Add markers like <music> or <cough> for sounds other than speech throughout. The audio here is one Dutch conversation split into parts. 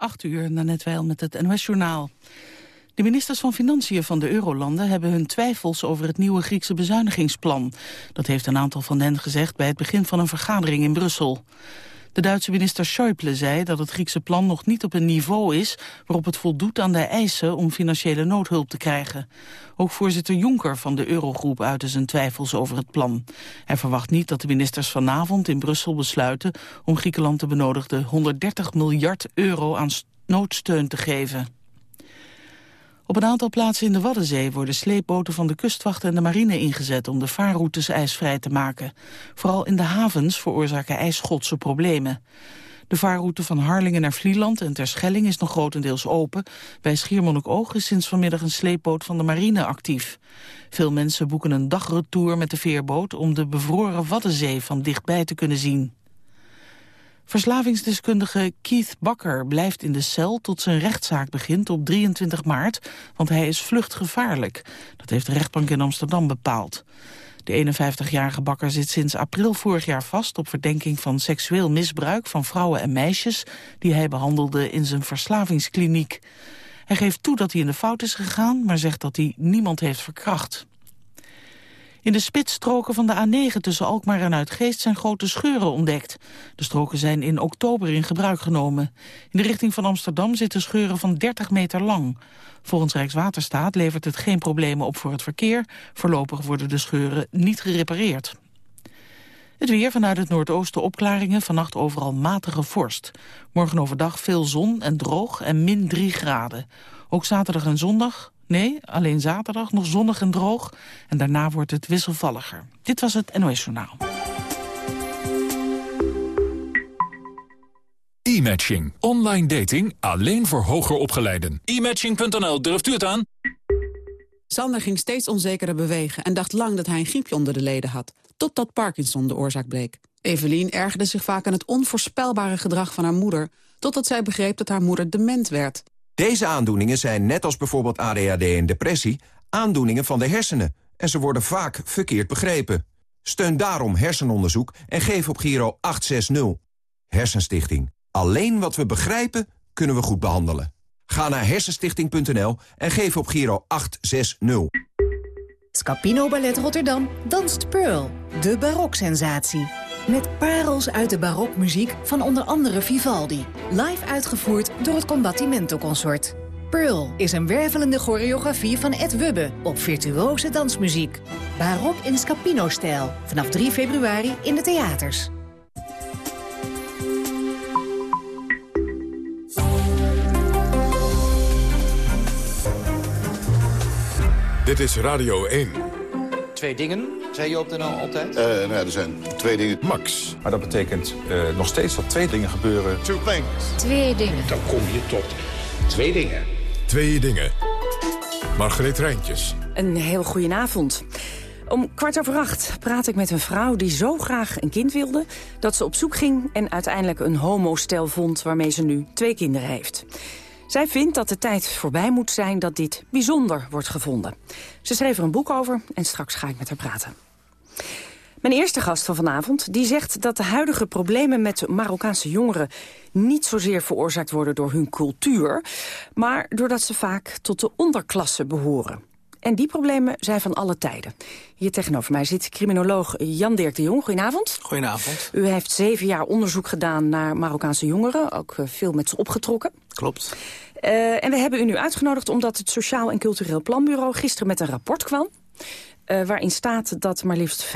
8 uur, net wel met het NOS-journaal. De ministers van Financiën van de Eurolanden hebben hun twijfels over het nieuwe Griekse bezuinigingsplan. Dat heeft een aantal van hen gezegd bij het begin van een vergadering in Brussel. De Duitse minister Schäuble zei dat het Griekse plan nog niet op een niveau is waarop het voldoet aan de eisen om financiële noodhulp te krijgen. Ook voorzitter Juncker van de Eurogroep uitte zijn twijfels over het plan. Hij verwacht niet dat de ministers vanavond in Brussel besluiten om Griekenland de benodigde 130 miljard euro aan noodsteun te geven. Op een aantal plaatsen in de Waddenzee worden sleepboten van de kustwacht en de marine ingezet om de vaarroutes ijsvrij te maken. Vooral in de havens veroorzaken ijsschotse problemen. De vaarroute van Harlingen naar Vlieland en Terschelling is nog grotendeels open. Bij Schiermonnikoog is sinds vanmiddag een sleepboot van de marine actief. Veel mensen boeken een dagretour met de veerboot om de bevroren Waddenzee van dichtbij te kunnen zien. Verslavingsdeskundige Keith Bakker blijft in de cel tot zijn rechtszaak begint op 23 maart, want hij is vluchtgevaarlijk. Dat heeft de rechtbank in Amsterdam bepaald. De 51-jarige Bakker zit sinds april vorig jaar vast op verdenking van seksueel misbruik van vrouwen en meisjes die hij behandelde in zijn verslavingskliniek. Hij geeft toe dat hij in de fout is gegaan, maar zegt dat hij niemand heeft verkracht. In de spitsstroken van de A9 tussen Alkmaar en Uitgeest zijn grote scheuren ontdekt. De stroken zijn in oktober in gebruik genomen. In de richting van Amsterdam zitten scheuren van 30 meter lang. Volgens Rijkswaterstaat levert het geen problemen op voor het verkeer. Voorlopig worden de scheuren niet gerepareerd. Het weer vanuit het noordoosten opklaringen, vannacht overal matige vorst. Morgen overdag veel zon en droog en min 3 graden. Ook zaterdag en zondag Nee, alleen zaterdag nog zonnig en droog. En daarna wordt het wisselvalliger. Dit was het NOS Journaal. E-matching. Online dating alleen voor hoger opgeleiden. E-matching.nl, durft u het aan? Sander ging steeds onzekerder bewegen en dacht lang dat hij een griepje onder de leden had. Totdat Parkinson de oorzaak bleek. Evelien ergerde zich vaak aan het onvoorspelbare gedrag van haar moeder... totdat zij begreep dat haar moeder dement werd. Deze aandoeningen zijn, net als bijvoorbeeld ADHD en depressie... aandoeningen van de hersenen en ze worden vaak verkeerd begrepen. Steun daarom hersenonderzoek en geef op Giro 860. Hersenstichting. Alleen wat we begrijpen, kunnen we goed behandelen. Ga naar hersenstichting.nl en geef op Giro 860. Scapino Ballet Rotterdam danst Pearl, de baroksensatie. Met parels uit de barokmuziek van onder andere Vivaldi. Live uitgevoerd door het Combattimento Consort. Pearl is een wervelende choreografie van Ed Wubbe op virtuose dansmuziek. Barok in Scapino-stijl. Vanaf 3 februari in de theaters. Dit is Radio 1. Twee dingen, zei je op de nou altijd? Uh, nou, er zijn twee dingen. Max. Maar dat betekent uh, nog steeds dat twee dingen gebeuren. Two things. Twee dingen. Dan kom je tot twee dingen. Twee dingen. Margreet Rijntjes. Een heel goedenavond. Om kwart over acht praat ik met een vrouw die zo graag een kind wilde... dat ze op zoek ging en uiteindelijk een homostel vond... waarmee ze nu twee kinderen heeft. Zij vindt dat de tijd voorbij moet zijn dat dit bijzonder wordt gevonden. Ze schreef er een boek over en straks ga ik met haar praten. Mijn eerste gast van vanavond die zegt dat de huidige problemen met Marokkaanse jongeren niet zozeer veroorzaakt worden door hun cultuur, maar doordat ze vaak tot de onderklasse behoren. En die problemen zijn van alle tijden. Hier tegenover mij zit criminoloog Jan-Dirk de Jong. Goedenavond. Goedenavond. U heeft zeven jaar onderzoek gedaan naar Marokkaanse jongeren. Ook eh, veel met ze opgetrokken. Klopt. Uh, en we hebben u nu uitgenodigd omdat het Sociaal en Cultureel Planbureau gisteren met een rapport kwam. Uh, waarin staat dat maar liefst 65%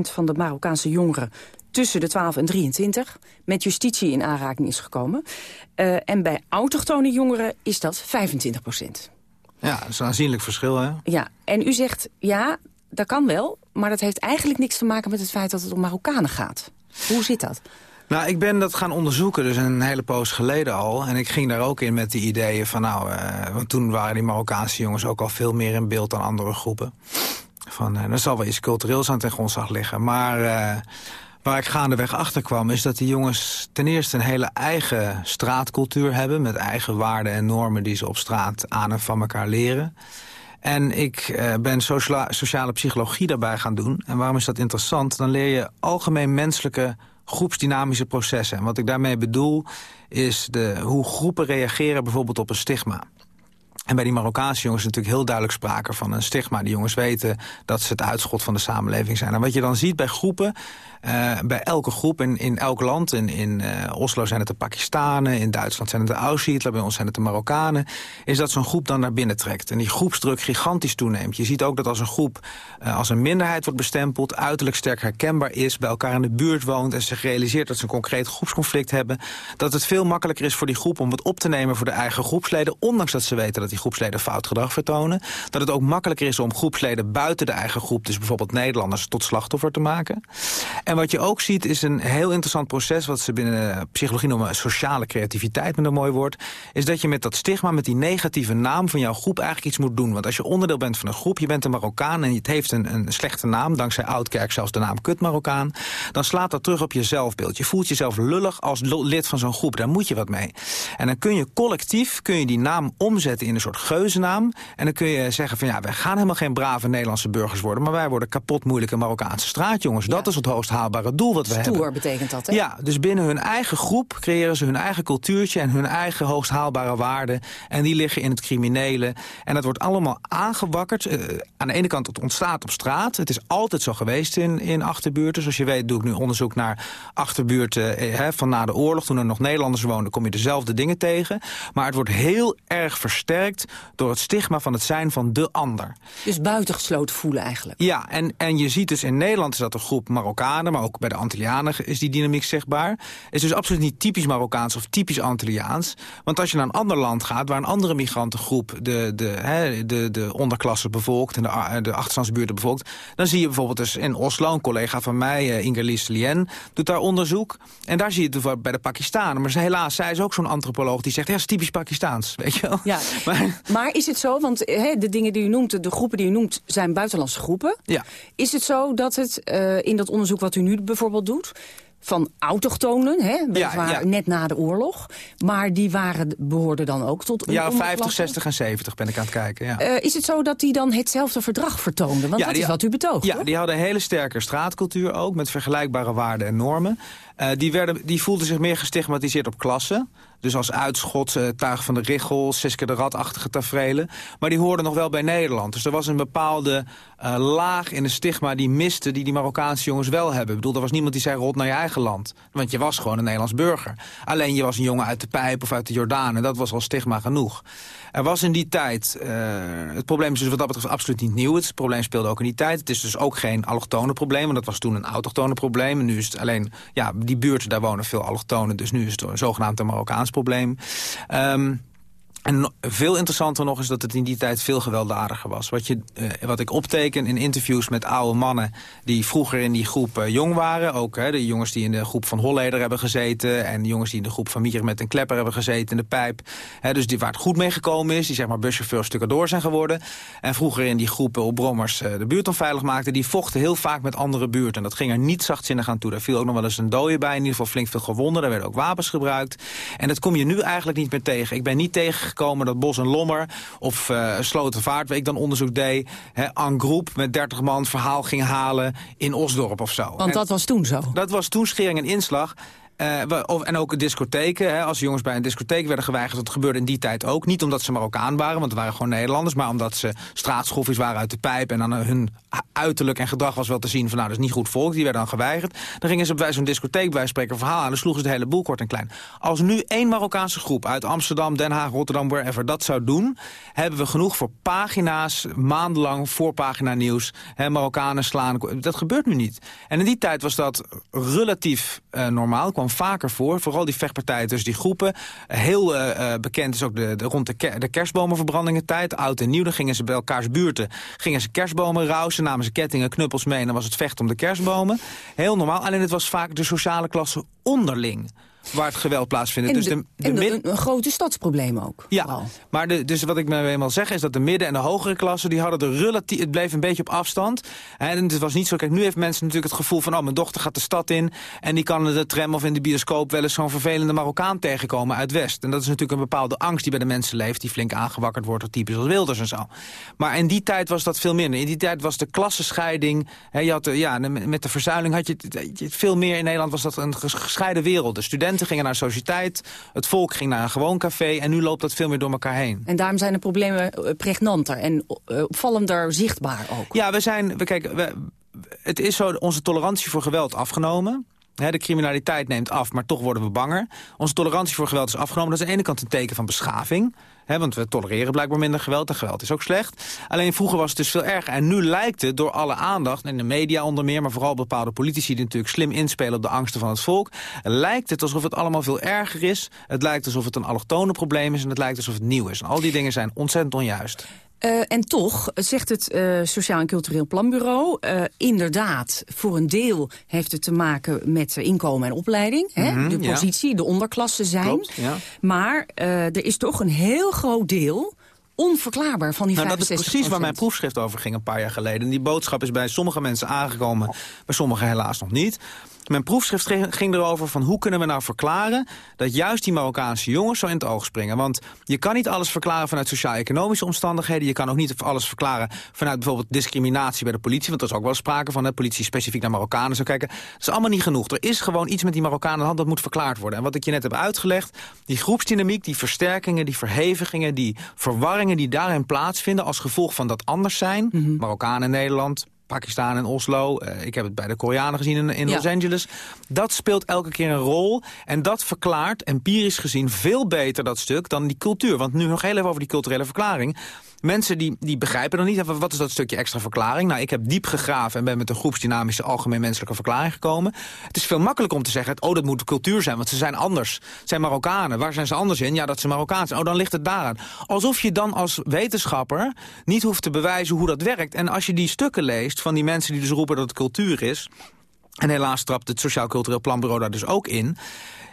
van de Marokkaanse jongeren tussen de 12 en 23 met justitie in aanraking is gekomen. Uh, en bij autochtone jongeren is dat 25 Ja, dat is een aanzienlijk verschil, hè? Ja, en u zegt, ja, dat kan wel... maar dat heeft eigenlijk niks te maken met het feit dat het om Marokkanen gaat. Hoe zit dat? Nou, ik ben dat gaan onderzoeken, dus een hele poos geleden al. En ik ging daar ook in met die ideeën van, nou... Uh, want toen waren die Marokkaanse jongens ook al veel meer in beeld dan andere groepen. Van, uh, er zal wel iets cultureels aan ten grondslag liggen. Maar uh, waar ik gaandeweg achter kwam... is dat die jongens ten eerste een hele eigen straatcultuur hebben... met eigen waarden en normen die ze op straat aan en van elkaar leren... En ik uh, ben sociale, sociale psychologie daarbij gaan doen. En waarom is dat interessant? Dan leer je algemeen menselijke groepsdynamische processen. En wat ik daarmee bedoel is de, hoe groepen reageren bijvoorbeeld op een stigma. En bij die Marokkaanse jongens is natuurlijk heel duidelijk sprake van een stigma. Die jongens weten dat ze het uitschot van de samenleving zijn. En wat je dan ziet bij groepen, uh, bij elke groep in, in elk land... in, in uh, Oslo zijn het de Pakistanen, in Duitsland zijn het de Aussietler... bij ons zijn het de Marokkanen... is dat zo'n groep dan naar binnen trekt. En die groepsdruk gigantisch toeneemt. Je ziet ook dat als een groep uh, als een minderheid wordt bestempeld... uiterlijk sterk herkenbaar is, bij elkaar in de buurt woont... en zich realiseert dat ze een concreet groepsconflict hebben... dat het veel makkelijker is voor die groep om het op te nemen voor de eigen groepsleden... ondanks dat ze weten dat die groepsleden fout gedrag vertonen. Dat het ook makkelijker is om groepsleden buiten de eigen groep... dus bijvoorbeeld Nederlanders, tot slachtoffer te maken. En wat je ook ziet is een heel interessant proces... wat ze binnen psychologie noemen sociale creativiteit met een mooi woord... is dat je met dat stigma, met die negatieve naam van jouw groep... eigenlijk iets moet doen. Want als je onderdeel bent van een groep, je bent een Marokkaan... en het heeft een, een slechte naam, dankzij Oudkerk zelfs de naam Kut Marokkaan... dan slaat dat terug op je zelfbeeld. Je voelt jezelf lullig als lid van zo'n groep, daar moet je wat mee. En dan kun je collectief kun je die naam omzetten in een soort geuzennaam... en dan kun je zeggen van ja, wij gaan helemaal geen brave Nederlandse burgers worden... maar wij worden kapot moeilijke Marokkaanse straatjongens. Dat is het hoogst haalbare doel wat we Stoer hebben. Stoer betekent dat, hè? Ja, dus binnen hun eigen groep creëren ze hun eigen cultuurtje... en hun eigen hoogst haalbare waarden. En die liggen in het criminele. En dat wordt allemaal aangewakkerd. Uh, aan de ene kant, het ontstaat op straat. Het is altijd zo geweest in, in achterbuurten. Zoals je weet doe ik nu onderzoek naar achterbuurten eh, van na de oorlog. Toen er nog Nederlanders woonden, kom je dezelfde dingen tegen. Maar het wordt heel erg versterkt door het stigma van het zijn van de ander. Dus buitengesloten voelen eigenlijk. Ja, en, en je ziet dus in Nederland is dat een groep Marokkanen... maar ook bij de Antillianen is die dynamiek zichtbaar. is dus absoluut niet typisch Marokkaans of typisch Antilliaans. Want als je naar een ander land gaat... waar een andere migrantengroep de, de, hè, de, de onderklasse bevolkt... en de, de achterstandsbuurten bevolkt... dan zie je bijvoorbeeld dus in Oslo... een collega van mij, uh, Ingerlis Lien, doet daar onderzoek. En daar zie je het bij de Pakistanen. Maar helaas, zij is ook zo'n antropoloog die zegt... ja, dat is typisch Pakistaans, weet je wel. Ja, <laughs> maar, maar is het zo, want he, de dingen die u noemt... de groepen die u noemt, zijn buitenlandse groepen. Ja. Is het zo dat het uh, in dat onderzoek wat u nu bijvoorbeeld doet van autochtonen, hè, ja, ja. net na de oorlog. Maar die waren, behoorden dan ook tot een Ja, 50, 60 en 70 ben ik aan het kijken. Ja. Uh, is het zo dat die dan hetzelfde verdrag vertoonden? Want ja, dat is wat u betoogt, Ja, hoor? die hadden een hele sterke straatcultuur ook... met vergelijkbare waarden en normen. Uh, die, werden, die voelden zich meer gestigmatiseerd op klassen. Dus als uitschot, uh, tuig van de richel, Siske de Rat-achtige tafereelen. Maar die hoorden nog wel bij Nederland. Dus er was een bepaalde uh, laag in de stigma die miste... die die Marokkaanse jongens wel hebben. Ik bedoel, er was niemand die zei rot naar je eigen land. Want je was gewoon een Nederlands burger. Alleen je was een jongen uit de Pijp of uit de Jordaan. En dat was al stigma genoeg. Er was in die tijd... Uh, het probleem is dus wat dat betreft absoluut niet nieuw. Het probleem speelde ook in die tijd. Het is dus ook geen allochtone probleem. Want dat was toen een autochtone probleem. En nu is het alleen... Ja, die buurten, daar wonen veel allochtonen. Dus nu is het een zogenaamd een Marokkaans probleem. Um, en veel interessanter nog is dat het in die tijd veel gewelddadiger was. Wat, je, uh, wat ik opteken in interviews met oude mannen die vroeger in die groep uh, jong waren. Ook hè, de jongens die in de groep van Holleder hebben gezeten. En de jongens die in de groep van Mier met een Klepper hebben gezeten in de pijp. Hè, dus die, waar het goed mee gekomen is. Die zeg maar buschauffeur stukken door zijn geworden. En vroeger in die groepen op brommers uh, de buurt onveilig maakten. Die vochten heel vaak met andere buurten. En dat ging er niet zachtzinnig aan toe. Daar viel ook nog wel eens een dode bij. In ieder geval flink veel gewonden. Daar werden ook wapens gebruikt. En dat kom je nu eigenlijk niet meer tegen. Ik ben niet tegen komen dat Bos en Lommer of uh, Slotenvaart, waar ik dan onderzoek deed, aan groep met 30 man verhaal ging halen in Osdorp of zo. Want dat was toen zo? Dat was toen schering en inslag. Uh, of, en ook discotheken. Hè, als jongens bij een discotheek werden geweigerd, dat gebeurde in die tijd ook. Niet omdat ze Marokkaan waren, want het waren gewoon Nederlanders... maar omdat ze straatschoffies waren uit de pijp... en dan hun uiterlijk en gedrag was wel te zien van... nou, dat is niet goed volk, die werden dan geweigerd. Dan gingen ze bij zo'n discotheek bij spreken verhaal aan... dan sloegen ze de hele boel kort en klein. Als nu één Marokkaanse groep uit Amsterdam, Den Haag, Rotterdam... wherever dat zou doen, hebben we genoeg voor pagina's... maandenlang voorpagina nieuws, hè, Marokkanen slaan. Dat gebeurt nu niet. En in die tijd was dat relatief uh, normaal, kwam vaker voor. Vooral die vechtpartijen tussen die groepen. Heel uh, bekend is ook de, de rond de, ker de kerstbomenverbrandingen tijd. Oud en nieuw, dan gingen ze bij elkaars buurten... gingen ze kerstbomen rousen, namen ze kettingen, knuppels mee... en dan was het vecht om de kerstbomen. Heel normaal, alleen het was vaak de sociale klasse onderling. Waar het geweld plaatsvindt. En, dus de, de, de de- een grote stadsprobleem ook. ja, vooral. maar de, dus wat ik me eenmaal zeg is dat de midden- en de hogere klassen... die hadden er relatief, het bleef een beetje op afstand. En het was niet zo, kijk, nu heeft mensen natuurlijk het gevoel van... oh, mijn dochter gaat de stad in en die kan in de tram of in de bioscoop... wel eens zo'n vervelende Marokkaan tegenkomen uit West. En dat is natuurlijk een bepaalde angst die bij de mensen leeft... die flink aangewakkerd wordt door types als Wilders en zo. Maar in die tijd was dat veel minder. In die tijd was de klassenscheiding... Hè, je had de, ja, de- met de verzuiling had je het, veel meer... in Nederland was dat een ges- gescheiden wereld. De studenten gingen naar sociëteit, het volk ging naar een gewoon café... en nu loopt dat veel meer door elkaar heen. En daarom zijn de problemen eh, pregnanter en eh, opvallender zichtbaar ook. Ja, we zijn. We, kijk, we, het is zo onze tolerantie voor geweld afgenomen. De criminaliteit neemt af, maar toch worden we banger. Onze tolerantie voor geweld is afgenomen. Dat is aan de ene kant een teken van beschaving. Want we tolereren blijkbaar minder geweld. En geweld is ook slecht. Alleen vroeger was het dus veel erger. En nu lijkt het door alle aandacht, in de media onder meer... maar vooral bepaalde politici die natuurlijk slim inspelen op de angsten van het volk... lijkt het alsof het allemaal veel erger is. Het lijkt alsof het een allochtone probleem is. En het lijkt alsof het nieuw is. En al die dingen zijn ontzettend onjuist. Eh, en toch zegt het eh, Sociaal en Cultureel Planbureau... eh, inderdaad, voor een deel heeft het te maken met inkomen en opleiding. hè? Mhm, de ja. positie, de onderklassen zijn. Klopt, ja. Maar er is toch een heel groot deel onverklaarbaar van die Nou, dat is 65 precies waar mijn proefschrift over ging een paar jaar geleden. En die boodschap is bij sommige mensen aangekomen, bij sommigen helaas nog niet. Mijn proefschrift ging- erover van hoe kunnen we nou verklaren... dat juist die Marokkaanse jongens zo in het oog springen. Want je kan niet alles verklaren vanuit sociaal-economische omstandigheden. Je kan ook niet alles verklaren vanuit bijvoorbeeld discriminatie bij de politie. Want er is ook wel sprake van, de politie specifiek naar Marokkanen zou kijken. Dat is allemaal niet genoeg. Er is gewoon iets met die Marokkanen aan de hand dat moet verklaard worden. En wat ik je net heb uitgelegd, die groepsdynamiek, die versterkingen... die verhevigingen, die verwarringen die daarin plaatsvinden... als gevolg van dat anders zijn, Marokkanen in Nederland... Pakistan en Oslo. eh, ik heb het bij de Koreanen gezien in, in Ja. Los Angeles. Dat speelt elke keer een rol. En dat verklaart, empirisch gezien, veel beter dat stuk dan die cultuur. Want nu nog heel even over die culturele verklaring. Mensen die, die begrijpen dan niet, wat is dat stukje extra verklaring? Nou, ik heb diep gegraven en ben met een groepsdynamische algemeen menselijke verklaring gekomen. Het is veel makkelijker om te zeggen, oh, dat moet cultuur zijn, want ze zijn anders. Het zijn Marokkanen. Waar zijn ze anders in? Ja, dat ze Marokkaan zijn. Oh, dan ligt het daaraan. Alsof je dan als wetenschapper niet hoeft te bewijzen hoe dat werkt. En als je die stukken leest van die mensen die dus roepen dat het cultuur is... En helaas trapt het Sociaal Cultureel Planbureau daar dus ook in.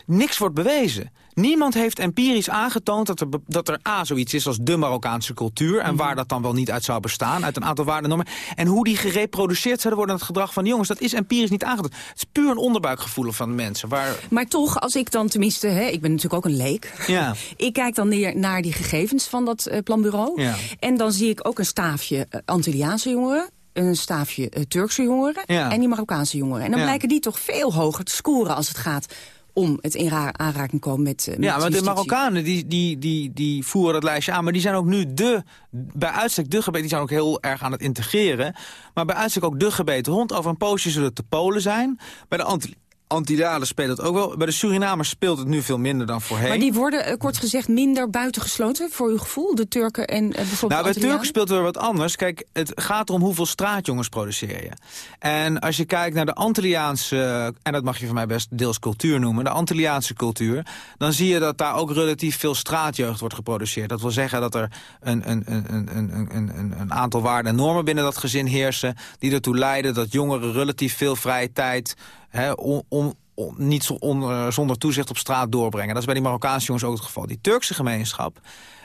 Niks wordt bewezen. Niemand heeft empirisch aangetoond dat er, dat er A, zoiets is als de Marokkaanse cultuur... en waar dat dan wel niet uit zou bestaan, uit een aantal waarden en normen... en hoe die gereproduceerd zouden worden het gedrag van de jongens. Dat is empirisch niet aangetoond. Het is puur een onderbuikgevoel van de mensen. Waar, Maar toch, als ik dan tenminste, hè, ik ben natuurlijk ook een leek. ja, <laughs> Ik kijk dan neer naar die gegevens van dat eh, planbureau. Ja. En dan zie ik ook een staafje eh, Antilliaanse jongeren. Een staafje eh, Turkse jongeren. Ja. En die Marokkaanse jongeren. En dan Ja. blijken die toch veel hoger te scoren als het gaat om het in ra- aanraking komen met, eh, met ja, maar de. Marokkanen die, die, die, die voeren dat lijstje aan. Maar die zijn ook nu de, bij uitstek de gebeten. Die zijn ook heel erg aan het integreren. Maar bij uitstek ook de gebeten hond. Over een poosje zullen het de Polen zijn. Bij de Antillianen speelt het ook wel. Bij de Surinamers speelt het nu veel minder dan voorheen. Maar die worden, eh, kort gezegd, minder buitengesloten voor uw gevoel? De Turken en eh, bijvoorbeeld Nou, bij Antillianen? Turken speelt er wat anders. Kijk, het gaat erom hoeveel straatjongens produceer je. En als je kijkt naar de Antilliaanse... en dat mag je van mij best deels cultuur noemen... de Antilliaanse cultuur... dan zie je dat daar ook relatief veel straatjeugd wordt geproduceerd. Dat wil zeggen dat er een, een, een, een, een- een aantal waarden en normen binnen dat gezin heersen... die ertoe leiden dat jongeren relatief veel vrije tijd... Hè, on- on- niet zo on- eh, zonder toezicht op straat doorbrengen. Dat is bij die Marokkaanse jongens ook het geval. Die Turkse gemeenschap...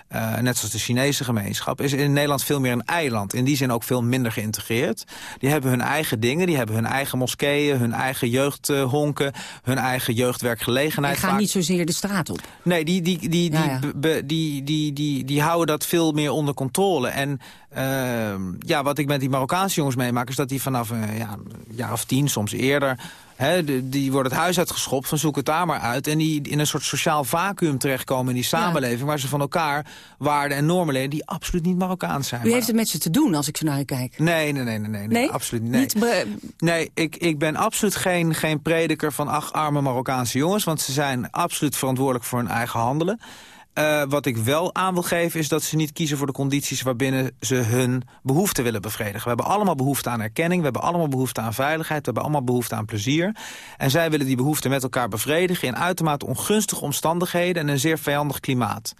Eh, net zoals de Chinese gemeenschap, is in Nederland veel meer een eiland. In die zin ook veel minder geïntegreerd. Die hebben hun eigen dingen, die hebben hun eigen moskeeën... hun eigen jeugdhonken, hun eigen Die jeugdwerkgelegenheid. gaan vaak. niet zozeer de straat op. Nee, die, die, die, die, Ja, ja. die, die, die, die houden dat veel meer onder controle. En ehm, ja, wat ik met die Marokkaanse jongens meemaak... is dat die vanaf een ja, een jaar of tien, soms eerder... De- die worden het huis uitgeschopt, van zoek het daar maar uit. En die in een soort sociaal vacuüm terechtkomen in die samenleving... waar ze van elkaar waarden en normen leren die absoluut niet Marokkaans zijn. U Maar- heeft het met ze te doen, als ik zo naar u kijk. Nee, nee, nee, nee, nee, Nee? absoluut niet. Nee. Niet be- Nee, ik, ik ben absoluut geen, geen prediker van ach, arme Marokkaanse jongens... want ze zijn absoluut verantwoordelijk voor hun eigen handelen. Eh, wat ik wel aan wil geven is dat ze niet kiezen voor de condities... waarbinnen ze hun behoeften willen bevredigen. We hebben allemaal behoefte aan erkenning, we hebben allemaal behoefte aan veiligheid... we hebben allemaal behoefte aan plezier. En zij willen die behoeften met elkaar bevredigen... in uitermate ongunstige omstandigheden en een zeer vijandig klimaat.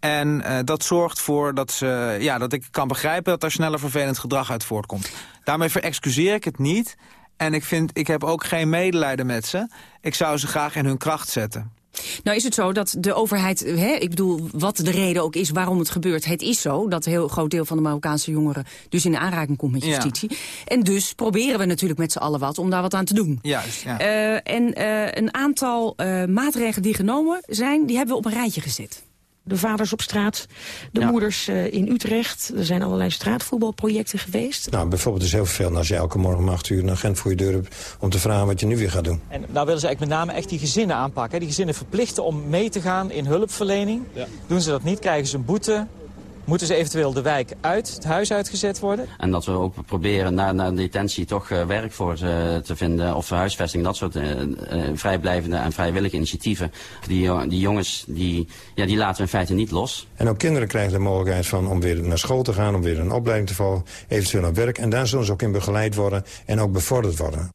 En eh, dat zorgt voor dat, ze, ja, dat ik kan begrijpen... dat er sneller vervelend gedrag uit voortkomt. Daarmee verexcuseer ik het niet... En ik, vind, ik heb ook geen medelijden met ze. Ik zou ze graag in hun kracht zetten. Nou is het zo dat de overheid, hè, ik bedoel, wat de reden ook is waarom het gebeurt. Het is zo dat een heel groot deel van de Marokkaanse jongeren dus in aanraking komt met justitie. En dus proberen we natuurlijk met z'n allen wat om daar wat aan te doen. Juist, ja. Uh, en uh, een aantal uh, maatregelen die genomen zijn, die hebben we op een rijtje gezet de vaders op straat, de ja. moeders uh, in Utrecht. Er zijn allerlei straatvoetbalprojecten geweest. Nou, bijvoorbeeld is heel veel als je elke morgen om acht uur een agent voor je deur hebt... om te vragen wat je nu weer gaat doen. En nou willen ze eigenlijk met name echt die gezinnen aanpakken. Die gezinnen verplichten om mee te gaan in hulpverlening. Ja. Doen ze dat niet, krijgen ze een boete. Moeten ze eventueel de wijk uit, het huis uitgezet worden? En dat we ook proberen na, na detentie toch uh, werk voor ze te vinden... of huisvesting, dat soort uh, uh, vrijblijvende en vrijwillige initiatieven. Die, die jongens, die, ja, die laten we in feite niet los. En ook kinderen krijgen de mogelijkheid van om weer naar school te gaan... om weer een opleiding te volgen, eventueel naar werk. En daar zullen ze ook in begeleid worden en ook bevorderd worden.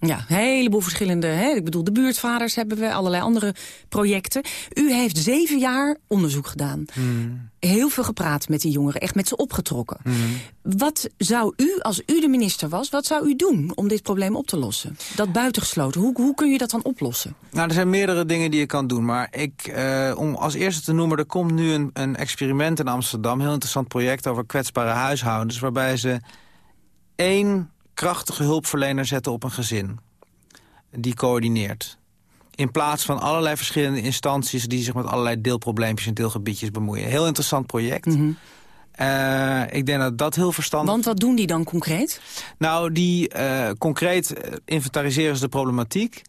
Ja, een heleboel verschillende. Hè? Ik bedoel, de buurtvaders hebben we, allerlei andere projecten. U heeft zeven jaar onderzoek gedaan. Hmm. Heel veel gepraat met die jongeren, echt met ze opgetrokken. Hmm. Wat zou u, als u de minister was, wat zou u doen om dit probleem op te lossen? Dat buitengesloten, hoe, hoe kun je dat dan oplossen? Nou, er zijn meerdere dingen die je kan doen. Maar ik, eh, om als eerste te noemen, er komt nu een, een experiment in Amsterdam. Een heel interessant project over kwetsbare huishoudens. Waarbij ze één krachtige hulpverlener zetten op een gezin. Die coördineert. In plaats van allerlei verschillende instanties... die zich met allerlei deelprobleempjes en deelgebiedjes bemoeien. Heel interessant project. Mm -hmm. uh, ik denk dat dat heel verstandig... Want wat doen die dan concreet? Nou, die uh, concreet inventariseren ze de problematiek...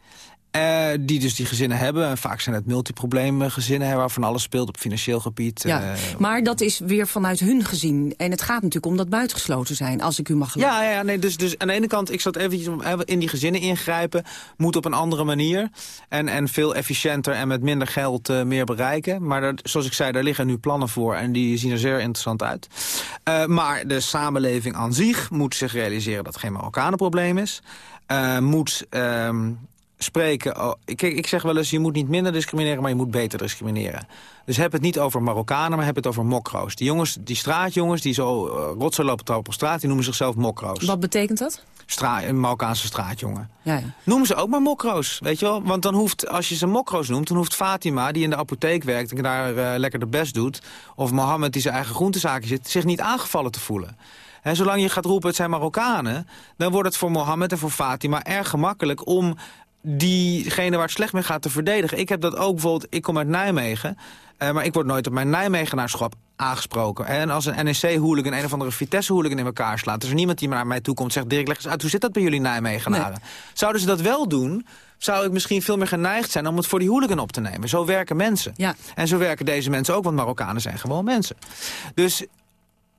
Uh, die dus die gezinnen hebben. En vaak zijn het multiprobleemgezinnen waarvan alles speelt op financieel gebied. Ja, uh, maar dat is weer vanuit hun gezien. En het gaat natuurlijk om dat buitengesloten zijn, als ik u mag geloven. Ja, ja nee, dus, dus aan de ene kant, ik zat eventjes in die gezinnen ingrijpen. Moet op een andere manier. En, en veel efficiënter en met minder geld uh, meer bereiken. Maar dat, zoals ik zei, daar liggen nu plannen voor. En die zien er zeer interessant uit. maar de samenleving aan zich moet zich realiseren dat het geen Marokkanenprobleem is. moet... Ehm, spreken... Oh, kijk, ik zeg wel eens, je moet niet minder discrimineren, maar je moet beter discrimineren. Dus heb het niet over Marokkanen, maar heb het over mokro's. Die jongens, die straatjongens, die zo uh, rotzooi lopen trappen op straat, die noemen zichzelf mokro's. Wat betekent dat? Stra een Marokkaanse straatjongen. Ja, ja. Noem ze ook maar mokro's, weet je wel? Want dan hoeft, als je ze mokro's noemt, dan hoeft Fatima, die in de apotheek werkt... en daar uh, lekker de best doet, of Mohammed die zijn eigen groentezaken zit... zich niet aangevallen te voelen. En zolang je gaat roepen het zijn Marokkanen... dan wordt het voor Mohammed en voor Fatima erg gemakkelijk om diegene waar het slecht mee gaat te verdedigen. Ik heb dat ook bijvoorbeeld, ik kom uit Nijmegen... Uh, maar ik word nooit op mijn Nijmegenaarschap aangesproken. En als een NEC-hooligan een of andere Vitesse-hooligan in elkaar slaat... is er niemand die naar mij toe komt en zegt... Dirk, leg eens uit, hoe zit dat bij jullie Nijmegenaren? Nee. Zouden ze dat wel doen, zou ik misschien veel meer geneigd zijn... om het voor die hooligan op te nemen. Zo werken mensen. Ja. En zo werken deze mensen ook, want Marokkanen zijn gewoon mensen. Dus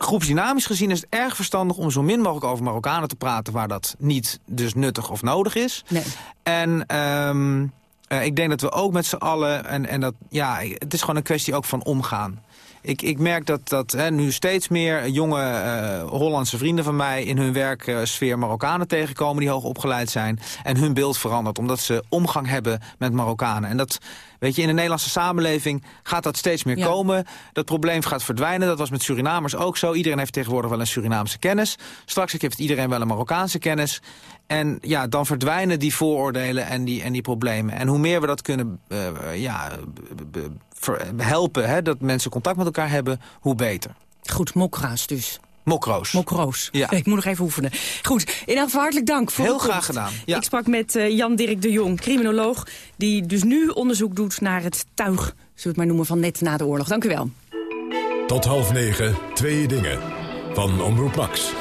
groepsdynamisch gezien is het erg verstandig om zo min mogelijk over Marokkanen te praten... waar dat niet dus nuttig of nodig is. Nee. En um, uh, ik denk dat we ook met z'n allen... En, en dat, ja, het is gewoon een kwestie ook van omgaan. Ik, ik merk dat, dat hè, nu steeds meer jonge uh, Hollandse vrienden van mij... in hun werksfeer Marokkanen tegenkomen die hoog opgeleid zijn. En hun beeld verandert, omdat ze omgang hebben met Marokkanen. En dat, weet je, in de Nederlandse samenleving gaat dat steeds meer ja. komen. Dat probleem gaat verdwijnen. Dat was met Surinamers ook zo. Iedereen heeft tegenwoordig wel een Surinaamse kennis. Straks heeft iedereen wel een Marokkaanse kennis. En ja, dan verdwijnen die vooroordelen en die, en die problemen. En hoe meer we dat kunnen uh, ja, helpen, hè, dat mensen contact met elkaar hebben, hoe beter. Goed, mokra's dus. Mokroos. Mokroos. Ja. <laughs> Ik moet nog even oefenen. Goed, in elk hartelijk dank voor Heel graag gedaan. Ja. Ik sprak met uh, Jan-Dirk de Jong, criminoloog... die dus nu onderzoek doet naar het tuig, zullen we het maar noemen, van net na de oorlog. Dank u wel. Tot half negen, twee dingen. Van Omroep Max.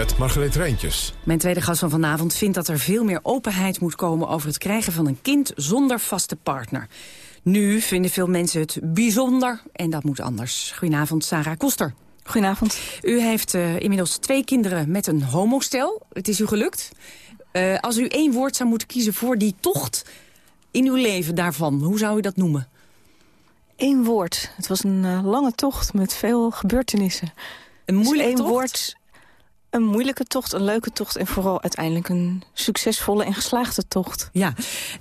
Met Margreet Rijntjes. Mijn tweede gast van vanavond vindt dat er veel meer openheid moet komen... over het krijgen van een kind zonder vaste partner. Nu vinden veel mensen het bijzonder en dat moet anders. Goedenavond, Sarah Koster. Goedenavond. U heeft uh, inmiddels twee kinderen met een homostel. Het is u gelukt. Uh, als u één woord zou moeten kiezen voor die tocht in uw leven daarvan, hoe zou u dat noemen? Eén woord. Het was een uh, lange tocht met veel gebeurtenissen. Een moeilijke dus één tocht? woord een moeilijke tocht, een leuke tocht... en vooral uiteindelijk een succesvolle en geslaagde tocht. Ja.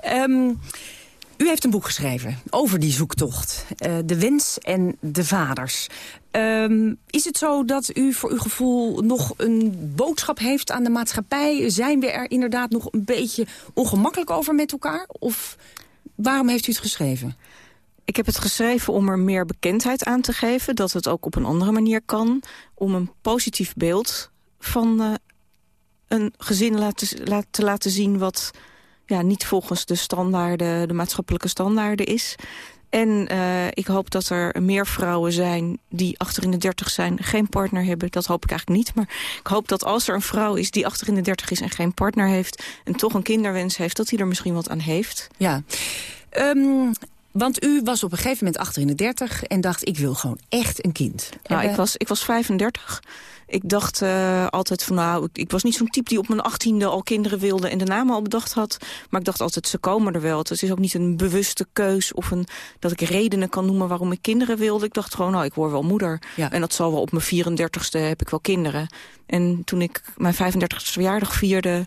Um, U heeft een boek geschreven over die zoektocht. Uh, de wens en de vaders. Um, is het zo dat u voor uw gevoel nog een boodschap heeft aan de maatschappij? Zijn we er inderdaad nog een beetje ongemakkelijk over met elkaar? Of waarom heeft u het geschreven? Ik heb het geschreven om er meer bekendheid aan te geven. Dat het ook op een andere manier kan. Om een positief beeld van uh, een gezin laten, te laten zien... wat ja, niet volgens de standaarden, de maatschappelijke standaarden is. En uh, ik hoop dat er meer vrouwen zijn die achter in de dertig zijn, geen partner hebben. Dat hoop ik eigenlijk niet. Maar ik hoop dat als er een vrouw is die achter in de dertig is en geen partner heeft... en toch een kinderwens heeft, dat hij er misschien wat aan heeft. Ja. Um, want u was op een gegeven moment achter in de dertig en dacht, ik wil gewoon echt een kind. Nou, ik, was, ik was 35. Ik dacht uh, altijd van, nou, ik, ik was niet zo'n type die op mijn achttiende al kinderen wilde en de namen al bedacht had. Maar ik dacht altijd, ze komen er wel. Het is ook niet een bewuste keus of een, dat ik redenen kan noemen waarom ik kinderen wilde. Ik dacht gewoon, nou, ik word wel moeder. Ja. En dat zal wel op mijn 34ste heb ik wel kinderen. En toen ik mijn 35ste verjaardag vierde,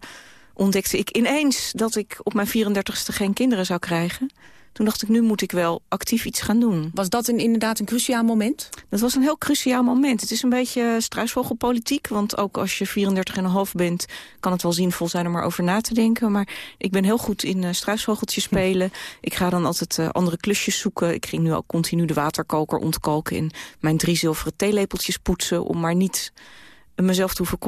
ontdekte ik ineens dat ik op mijn 34ste geen kinderen zou krijgen. Toen dacht ik, nu moet ik wel actief iets gaan doen. Was dat een, inderdaad een cruciaal moment? Dat was een heel cruciaal moment. Het is een beetje struisvogelpolitiek. Want ook als je 34,5 bent, kan het wel zinvol zijn om erover na te denken. Maar ik ben heel goed in uh, struisvogeltjes spelen. Ik ga dan altijd uh, andere klusjes zoeken. Ik ging nu ook continu de waterkoker ontkalken... en mijn drie zilveren theelepeltjes poetsen... om maar niet mezelf te hoeven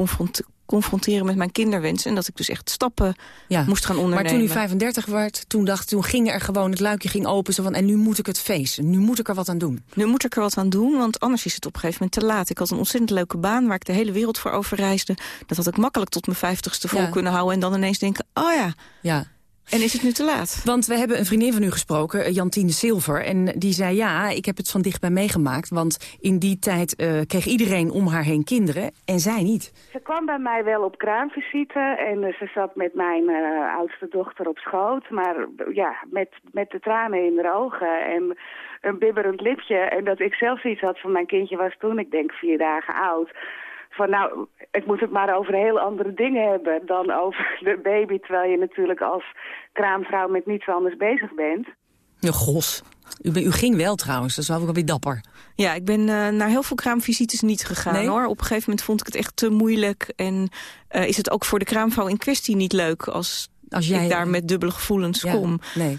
confronteren met mijn kinderwens. En dat ik dus echt stappen ja. moest gaan ondernemen. Maar toen u 35 werd, toen, dacht, toen ging er gewoon het luikje ging open. Zo van, en nu moet ik het feesten. Nu moet ik er wat aan doen. Nu moet ik er wat aan doen, want anders is het op een gegeven moment te laat. Ik had een ontzettend leuke baan waar ik de hele wereld voor overreisde. Dat had ik makkelijk tot mijn vijftigste vol Ja. kunnen houden. En dan ineens denken, oh ja, Ja. En is het nu te laat? Want we hebben een vriendin van u gesproken, eh, Jantine Silver. En die zei, ja, ik heb het van dichtbij meegemaakt. Want in die tijd eh, kreeg iedereen om haar heen kinderen en zij niet. Ze kwam bij mij wel op kraamvisite en eh, ze zat met mijn oudste dochter op schoot. Maar ja, met, met de tranen in haar ogen en een bibberend lipje. En dat ik zelf iets had van mijn kindje was toen, ik denk vier dagen oud. Van nou, ik moet het maar over heel andere dingen hebben dan over de baby. Terwijl je natuurlijk als kraamvrouw met niets anders bezig bent. Ja, gos. U, u ging wel trouwens, dat is wel weer dapper. Ja, ik ben eh, naar heel veel kraamvisites niet gegaan Nee? hoor. Op een gegeven moment vond ik het echt te moeilijk. En eh, is het ook voor de kraamvrouw in kwestie niet leuk als, Als jij- ik daar met dubbele gevoelens Ja, kom. Nee.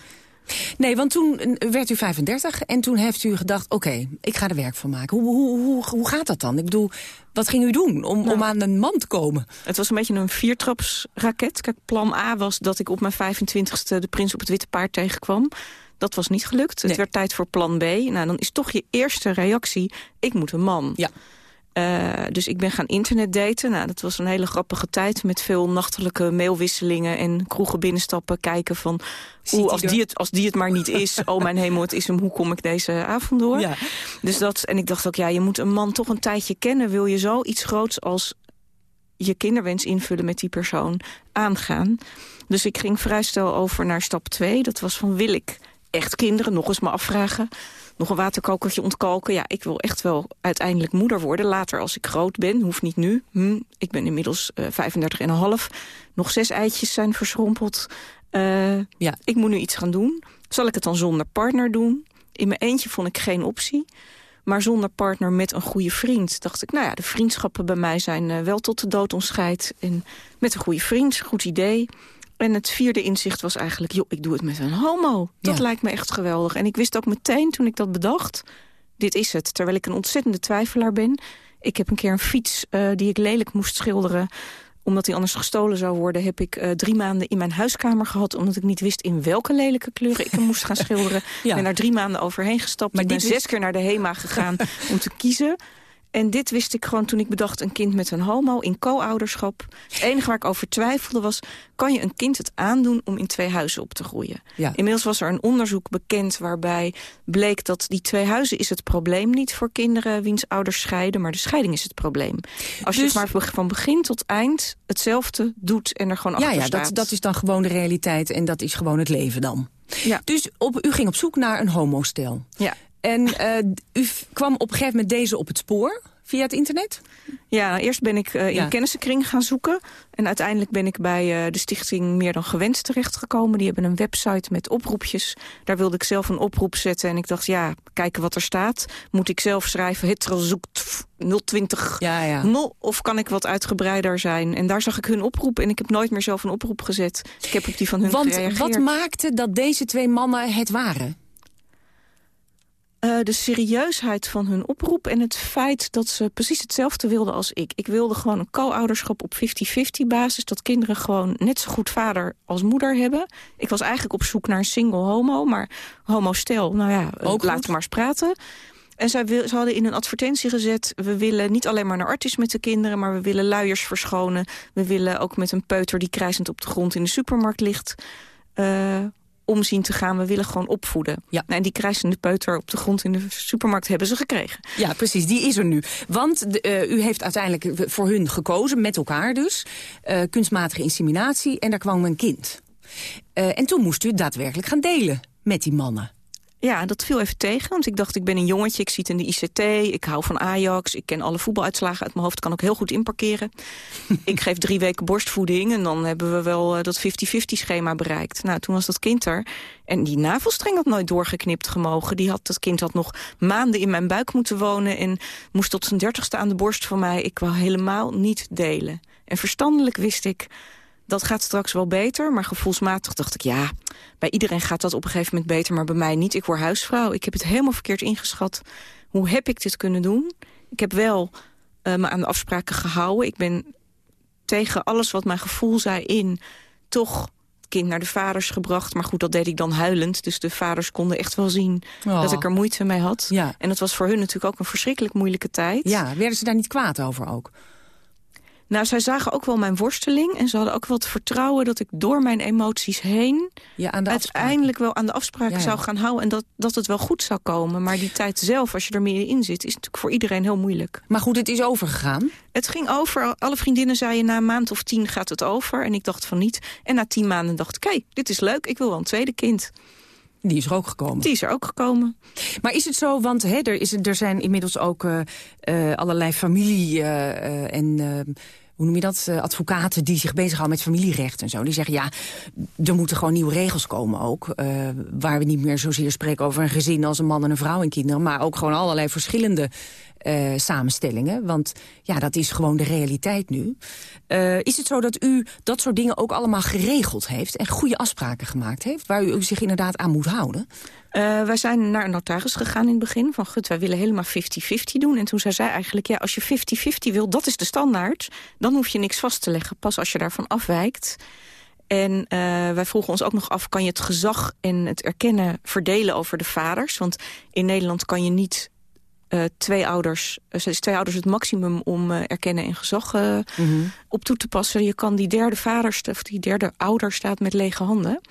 Nee, want toen werd u 35 en toen heeft u gedacht... oké, ik ga er werk van maken. Hoe, hoe, hoe, hoe gaat dat dan? Ik bedoel, wat ging u doen om, Nou. om aan een man te komen? Het was een beetje een viertrapsraket. Kijk, plan A was dat ik op mijn 25ste de prins op het witte paard tegenkwam. Dat was niet gelukt. Het werd tijd voor plan B. Nou, dan is toch je eerste reactie, ik moet een man. Ja. Eh, dus ik ben gaan internetdaten. Nou, dat was een hele grappige tijd met veel nachtelijke mailwisselingen en kroegen binnenstappen, kijken van hoe, als, die het, als die het maar niet is, <laughs> oh mijn hemel, het is hem, hoe kom ik deze avond door? Ja. Dus dat, en ik dacht ook, ja, je moet een man toch een tijdje kennen. Wil je zo iets groots als je kinderwens invullen met die persoon aangaan? Dus ik ging vrij snel over naar stap 2. Dat was van, wil ik echt kinderen? Nog eens me afvragen. Nog een waterkokertje ontkalken. Ja, ik wil echt wel uiteindelijk moeder worden. Later als ik groot ben, hoeft niet nu. Hm, ik ben inmiddels eh 35 en een half. Nog zes eitjes zijn verschrompeld. Eh, Ja. Ik moet nu iets gaan doen. Zal ik het dan zonder partner doen? In mijn eentje vond ik geen optie. Maar zonder partner met een goede vriend dacht ik... nou ja, de vriendschappen bij mij zijn eh, wel tot de dood ontscheid. En met een goede vriend, goed idee. En het vierde inzicht was eigenlijk... joh, ik doe het met een homo. Dat Ja. lijkt me echt geweldig. En ik wist ook meteen toen ik dat bedacht... dit is het, terwijl ik een ontzettende twijfelaar ben. Ik heb een keer een fiets eh, die ik lelijk moest schilderen omdat die anders gestolen zou worden... heb ik eh, drie maanden in mijn huiskamer gehad... omdat ik niet wist in welke lelijke kleuren ik hem moest gaan <laughs> schilderen. Ja. Ik ben daar drie maanden overheen gestapt. Maar ik ben zes keer naar de HEMA gegaan <laughs> om te kiezen. En dit wist ik gewoon toen ik bedacht een kind met een homo in co-ouderschap. Het enige waar ik over twijfelde was... kan je een kind het aandoen om in twee huizen op te groeien? Ja. Inmiddels was er een onderzoek bekend waarbij bleek dat die twee huizen is het probleem niet voor kinderen wiens ouders scheiden, maar de scheiding is het probleem. Als je Dus- het maar van begin tot eind hetzelfde doet en er gewoon Ja, achter ja staat. dat, dat is dan gewoon de realiteit en dat is gewoon het leven dan. Ja. Dus op, u ging op zoek naar een homostel. Ja. En eh, u kwam op een gegeven moment deze op het spoor. Via het internet? Ja, eerst ben ik uh, in Ja. kennissenkring gaan zoeken. En uiteindelijk ben ik bij eh, de stichting Meer dan Gewenst terechtgekomen. Die hebben een website met oproepjes. Daar wilde ik zelf een oproep zetten. En ik dacht, ja, kijken wat er staat. Moet ik zelf schrijven, hetero zoekt f- 020 ja, ja. 0? Of kan ik wat uitgebreider zijn? En daar zag ik hun oproep. En ik heb nooit meer zelf een oproep gezet. Ik heb op die van hun Want gereageerd. wat maakte dat deze twee mannen het waren? Eh, de serieusheid van hun oproep en het feit dat ze precies hetzelfde wilden als ik. Ik wilde gewoon een co-ouderschap op 50-50 basis. Dat kinderen gewoon net zo goed vader als moeder hebben. Ik was eigenlijk op zoek naar een single homo, maar homo-stel, nou ja, eh, Ook laten we maar eens praten. En zij wil, ze hadden in een advertentie gezet... we willen niet alleen maar naar artis met de kinderen... maar we willen luiers verschonen. We willen ook met een peuter die krijzend op de grond in de supermarkt ligt... omzien te gaan. We willen gewoon opvoeden. Ja. Nou, en die krijzende peuter op de grond in de supermarkt hebben ze gekregen. Ja, precies, die is er nu. Want de, eh, u heeft uiteindelijk voor hun gekozen, met elkaar dus... eh, kunstmatige inseminatie en daar kwam een kind. Eh, en toen moest u daadwerkelijk gaan delen met die mannen. Ja, dat viel even tegen, want ik dacht ik ben een jongetje, ik zie het in de ICT, ik hou van Ajax, ik ken alle voetbaluitslagen uit mijn hoofd, kan ook heel goed inparkeren. <laughs> ik geef drie weken borstvoeding en dan hebben we wel eh, dat 50-50 schema bereikt. Nou, toen was dat kind er en die navelstreng had nooit doorgeknipt gemogen. Die had, dat kind had nog maanden in mijn buik moeten wonen en moest tot zijn dertigste aan de borst van mij. Ik wou helemaal niet delen. En verstandelijk wist ik, dat gaat straks wel beter. Maar gevoelsmatig dacht ik, ja, bij iedereen gaat dat op een gegeven moment beter... maar bij mij niet. Ik word huisvrouw. Ik heb het helemaal verkeerd ingeschat. Hoe heb ik dit kunnen doen? Ik heb wel eh, me aan de afspraken gehouden. Ik ben tegen alles wat mijn gevoel zei in... toch het kind naar de vaders gebracht. Maar goed, dat deed ik dan huilend. Dus de vaders konden echt wel zien Oh. dat ik er moeite mee had. Ja. En dat was voor hun natuurlijk ook een verschrikkelijk moeilijke tijd. Ja, werden ze daar niet kwaad over ook? Nou, zij zagen ook wel mijn worsteling. En ze hadden ook wel het vertrouwen dat ik door mijn emoties heen... Ja, uiteindelijk wel aan de afspraken Ja, zou gaan houden. En dat, dat het wel goed zou komen. Maar die tijd zelf, als je er meer in zit... is natuurlijk voor iedereen heel moeilijk. Maar goed, het is overgegaan. Het ging over. Alle vriendinnen zeiden na een maand of tien gaat het over. En ik dacht van niet. En na tien maanden dacht ik, hé, dit is leuk. Ik wil wel een tweede kind. Die is er ook gekomen. Die is er ook gekomen. Maar is het zo, want hè, er, is, er zijn inmiddels ook eh, eh, allerlei familie- eh, en... hoe noem je dat, advocaten die zich bezighouden met familierecht en zo. Die zeggen, ja, er moeten gewoon nieuwe regels komen ook. waar we niet meer zozeer spreken over een gezin als een man en een vrouw en kinderen. Maar ook gewoon allerlei verschillende eh, samenstellingen. Want ja, dat is gewoon de realiteit nu. Eh, is het zo dat u dat soort dingen ook allemaal geregeld heeft... en goede afspraken gemaakt heeft, waar u zich inderdaad aan moet houden? Eh, wij zijn naar een notaris gegaan in het begin. Van, goed, wij willen helemaal 50-50 doen. En toen zei zij eigenlijk, ja, als je 50-50 wil, dat is de standaard. Dan hoef je niks vast te leggen, pas als je daarvan afwijkt. En wij vroegen ons ook nog af, kan je het gezag en het erkennen verdelen over de vaders? Want in Nederland kan je niet eh, twee ouders, uh, is twee ouders het maximum om eh, erkennen en gezag eh, op toe te passen. Je kan die derde vader, of die derde ouder staat met lege handen.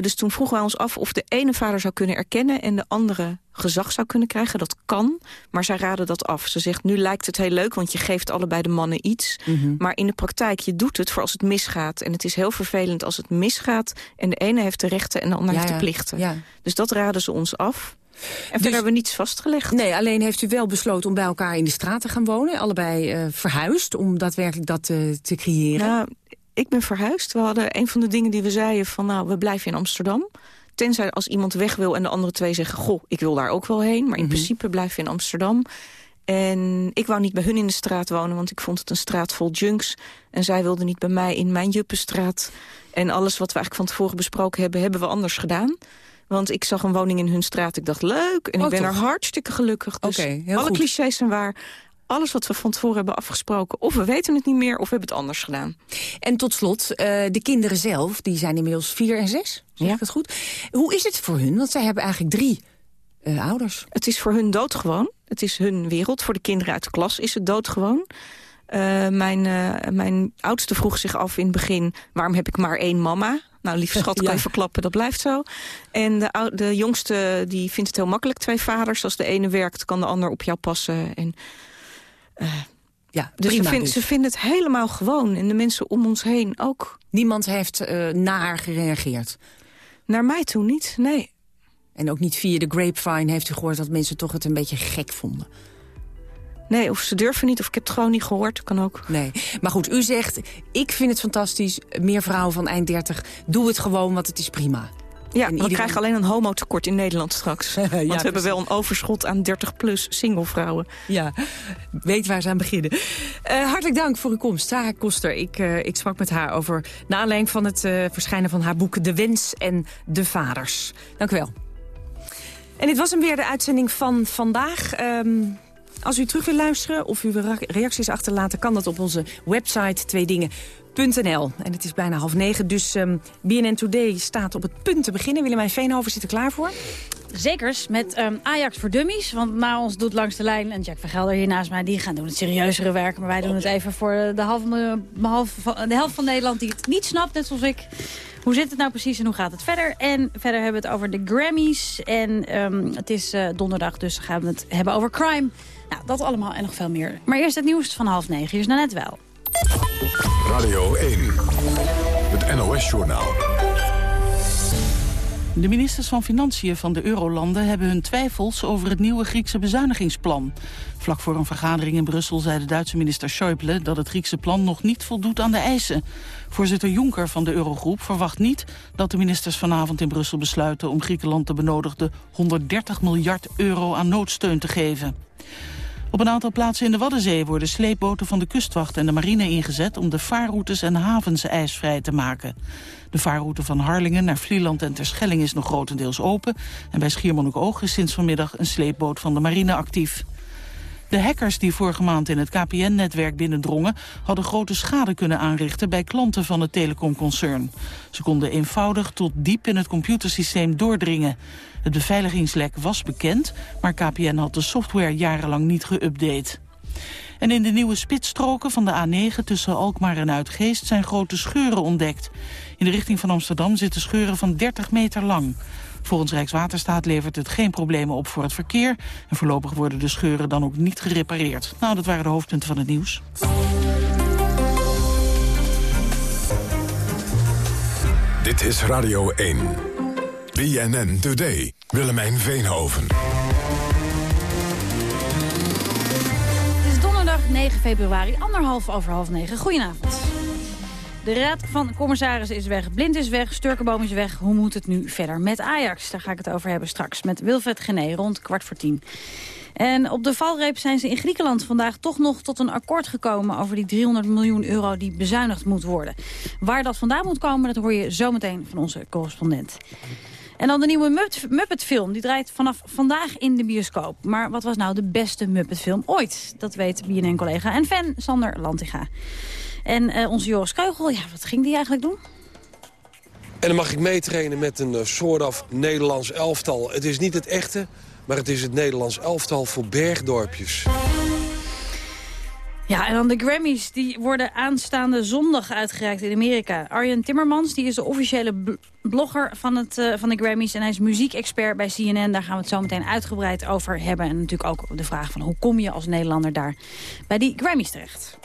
Dus toen vroegen wij ons af of de ene vader zou kunnen erkennen... en de andere gezag zou kunnen krijgen. Dat kan, maar zij raden dat af. Ze zegt, nu lijkt het heel leuk, want je geeft allebei de mannen iets. Mhm. Maar in de praktijk, je doet het voor als het misgaat. En het is heel vervelend als het misgaat... en de ene heeft de rechten en de ander Ja, heeft de plichten. Ja. Dus dat raden ze ons af. En verder Dus- hebben we niets vastgelegd. Nee, alleen heeft u wel besloten om bij elkaar in de straat te gaan wonen. Allebei eh, verhuisd om daadwerkelijk dat eh, te creëren. Nou, ik ben verhuisd. We hadden een van de dingen die we zeiden van... nou, we blijven in Amsterdam. Tenzij als iemand weg wil en de andere twee zeggen... goh, ik wil daar ook wel heen. Maar in Mhm. principe blijven we in Amsterdam. En ik wou niet bij hun in de straat wonen... want ik vond het een straat vol junks. En zij wilden niet bij mij in mijn juppenstraat. En alles wat we eigenlijk van tevoren besproken hebben... hebben we anders gedaan. Want ik zag een woning in hun straat. Ik dacht, leuk. En Oh, ik ben toch? er hartstikke gelukkig. Dus heel alle goed. clichés zijn waar. Alles wat we van tevoren hebben afgesproken... of we weten het niet meer, of we hebben het anders gedaan. En tot slot, eh, de kinderen zelf, die zijn inmiddels vier en zes. Zeg ik dat goed? Hoe is het voor hun? Want zij hebben eigenlijk drie eh, ouders. Het is voor hun doodgewoon. Het is hun wereld. Voor de kinderen uit de klas is het doodgewoon. Uh, mijn, mijn oudste vroeg zich af in het begin... waarom heb ik maar één mama? Nou, lief <laughs> schat, kan je verklappen, dat blijft zo. En de, de jongste die vindt het heel makkelijk, twee vaders. Als de ene werkt, kan de ander op jou passen. En, uh, Ja, dus ze, vind- dus. ze vinden het helemaal gewoon. En de mensen om ons heen ook. Niemand heeft eh naar haar gereageerd. Naar mij toe niet, nee. En ook niet via de grapevine heeft u gehoord dat mensen toch het een beetje gek vonden. Nee, of ze durven niet, of ik heb het gewoon niet gehoord. Kan ook. Nee, maar goed, u zegt, ik vind het fantastisch. Meer vrouwen van eind 30, doe het gewoon, want het is prima. Ja, En we iedereen- krijgen alleen een homotekort in Nederland straks. <laughs> Want we hebben wel een overschot aan 30-plus singlevrouwen. Ja, weet waar ze aan beginnen. Eh, hartelijk dank voor uw komst, Sarah Koster. Ik, eh, ik sprak met haar over, naar aanleiding van het eh, verschijnen van haar boek... De Wens en de Vaders. Dank u wel. En dit was hem weer, de uitzending van vandaag. Ehm, als u terug wil luisteren of u wil reacties achterlaten... kan dat op onze website tweedingen.nl. En het is bijna half negen, dus ehm, BNN Today staat op het punt te beginnen. Willemijn Veenhoven zit er klaar voor. Zekers, met ehm, Ajax voor dummies. Want Maons doet langs de lijn en Jack van Gelder hier naast mij... die gaan doen het serieuzere werk. Maar wij doen het even voor de, halve, halve, van- de helft van Nederland die het niet snapt, net zoals ik. Hoe zit het nou precies en hoe gaat het verder? En verder hebben we het over de Grammys. En ehm, het is eh, donderdag, dus gaan we het hebben over crime. Nou, dat allemaal en nog veel meer. Maar eerst het nieuws van half negen. Hier is net wel. Radio 1, het NOS-journaal. De ministers van Financiën van de Eurolanden hebben hun twijfels over het nieuwe Griekse bezuinigingsplan. Vlak voor een vergadering in Brussel zei de Duitse minister Schäuble dat het Griekse plan nog niet voldoet aan de eisen. Voorzitter Juncker van de Eurogroep verwacht niet dat de ministers vanavond in Brussel besluiten om Griekenland de benodigde 130 miljard euro aan noodsteun te geven. Op een aantal plaatsen in de Waddenzee worden sleepboten van de kustwacht en de marine ingezet om de vaarroutes en havens ijsvrij te maken. De vaarroute van Harlingen naar Vlieland en Terschelling is nog grotendeels open en bij Schiermonnikoog is sinds vanmiddag een sleepboot van de marine actief. De hackers die vorige maand in het KPN-netwerk binnendrongen... hadden grote schade kunnen aanrichten bij klanten van het telecomconcern. Ze konden eenvoudig tot diep in het computersysteem doordringen. Het beveiligingslek was bekend, maar KPN had de software jarenlang niet geüpdate. En in de nieuwe spitsstroken van de A9 tussen Alkmaar en Uitgeest zijn grote scheuren ontdekt. In de richting van Amsterdam zitten scheuren van 30 meter lang. Volgens Rijkswaterstaat levert het geen problemen op voor het verkeer. En voorlopig worden de scheuren dan ook niet gerepareerd. Nou, dat waren de hoofdpunten van het nieuws. Dit is Radio 1. BNN Today. Willemijn Veenhoven. Het is donderdag 9 februari, anderhalf over half negen. Goedenavond. De raad van commissarissen is weg, Blind is weg, Sturkenboom is weg. Hoe moet het nu verder met Ajax? Daar ga ik het over hebben straks met Wilfred Gené rond kwart voor tien. En op de valreep zijn ze in Griekenland vandaag toch nog tot een akkoord gekomen... over die 300 miljoen euro die bezuinigd moet worden. Waar dat vandaan moet komen, dat hoor je zometeen van onze correspondent. En dan de nieuwe Muppet- Muppet-film. Die draait vanaf vandaag in de bioscoop. Maar wat was nou de beste Muppet-film ooit? Dat weet BNN-collega en fan Sander Lantiga. En eh, onze Joris Keugel, ja, wat ging die eigenlijk doen? En dan mag ik meetrainen met een eh, soort of Nederlands elftal. Het is niet het echte, maar het is het Nederlands elftal voor bergdorpjes. Ja, en dan de Grammys. Die worden aanstaande zondag uitgereikt in Amerika. Arjen Timmermans, die is de officiële bl- blogger van, het, eh, van de Grammys. En hij is muziekexpert bij CNN. Daar gaan we het zo meteen uitgebreid over hebben. En natuurlijk ook de vraag van hoe kom je als Nederlander daar bij die Grammys terecht.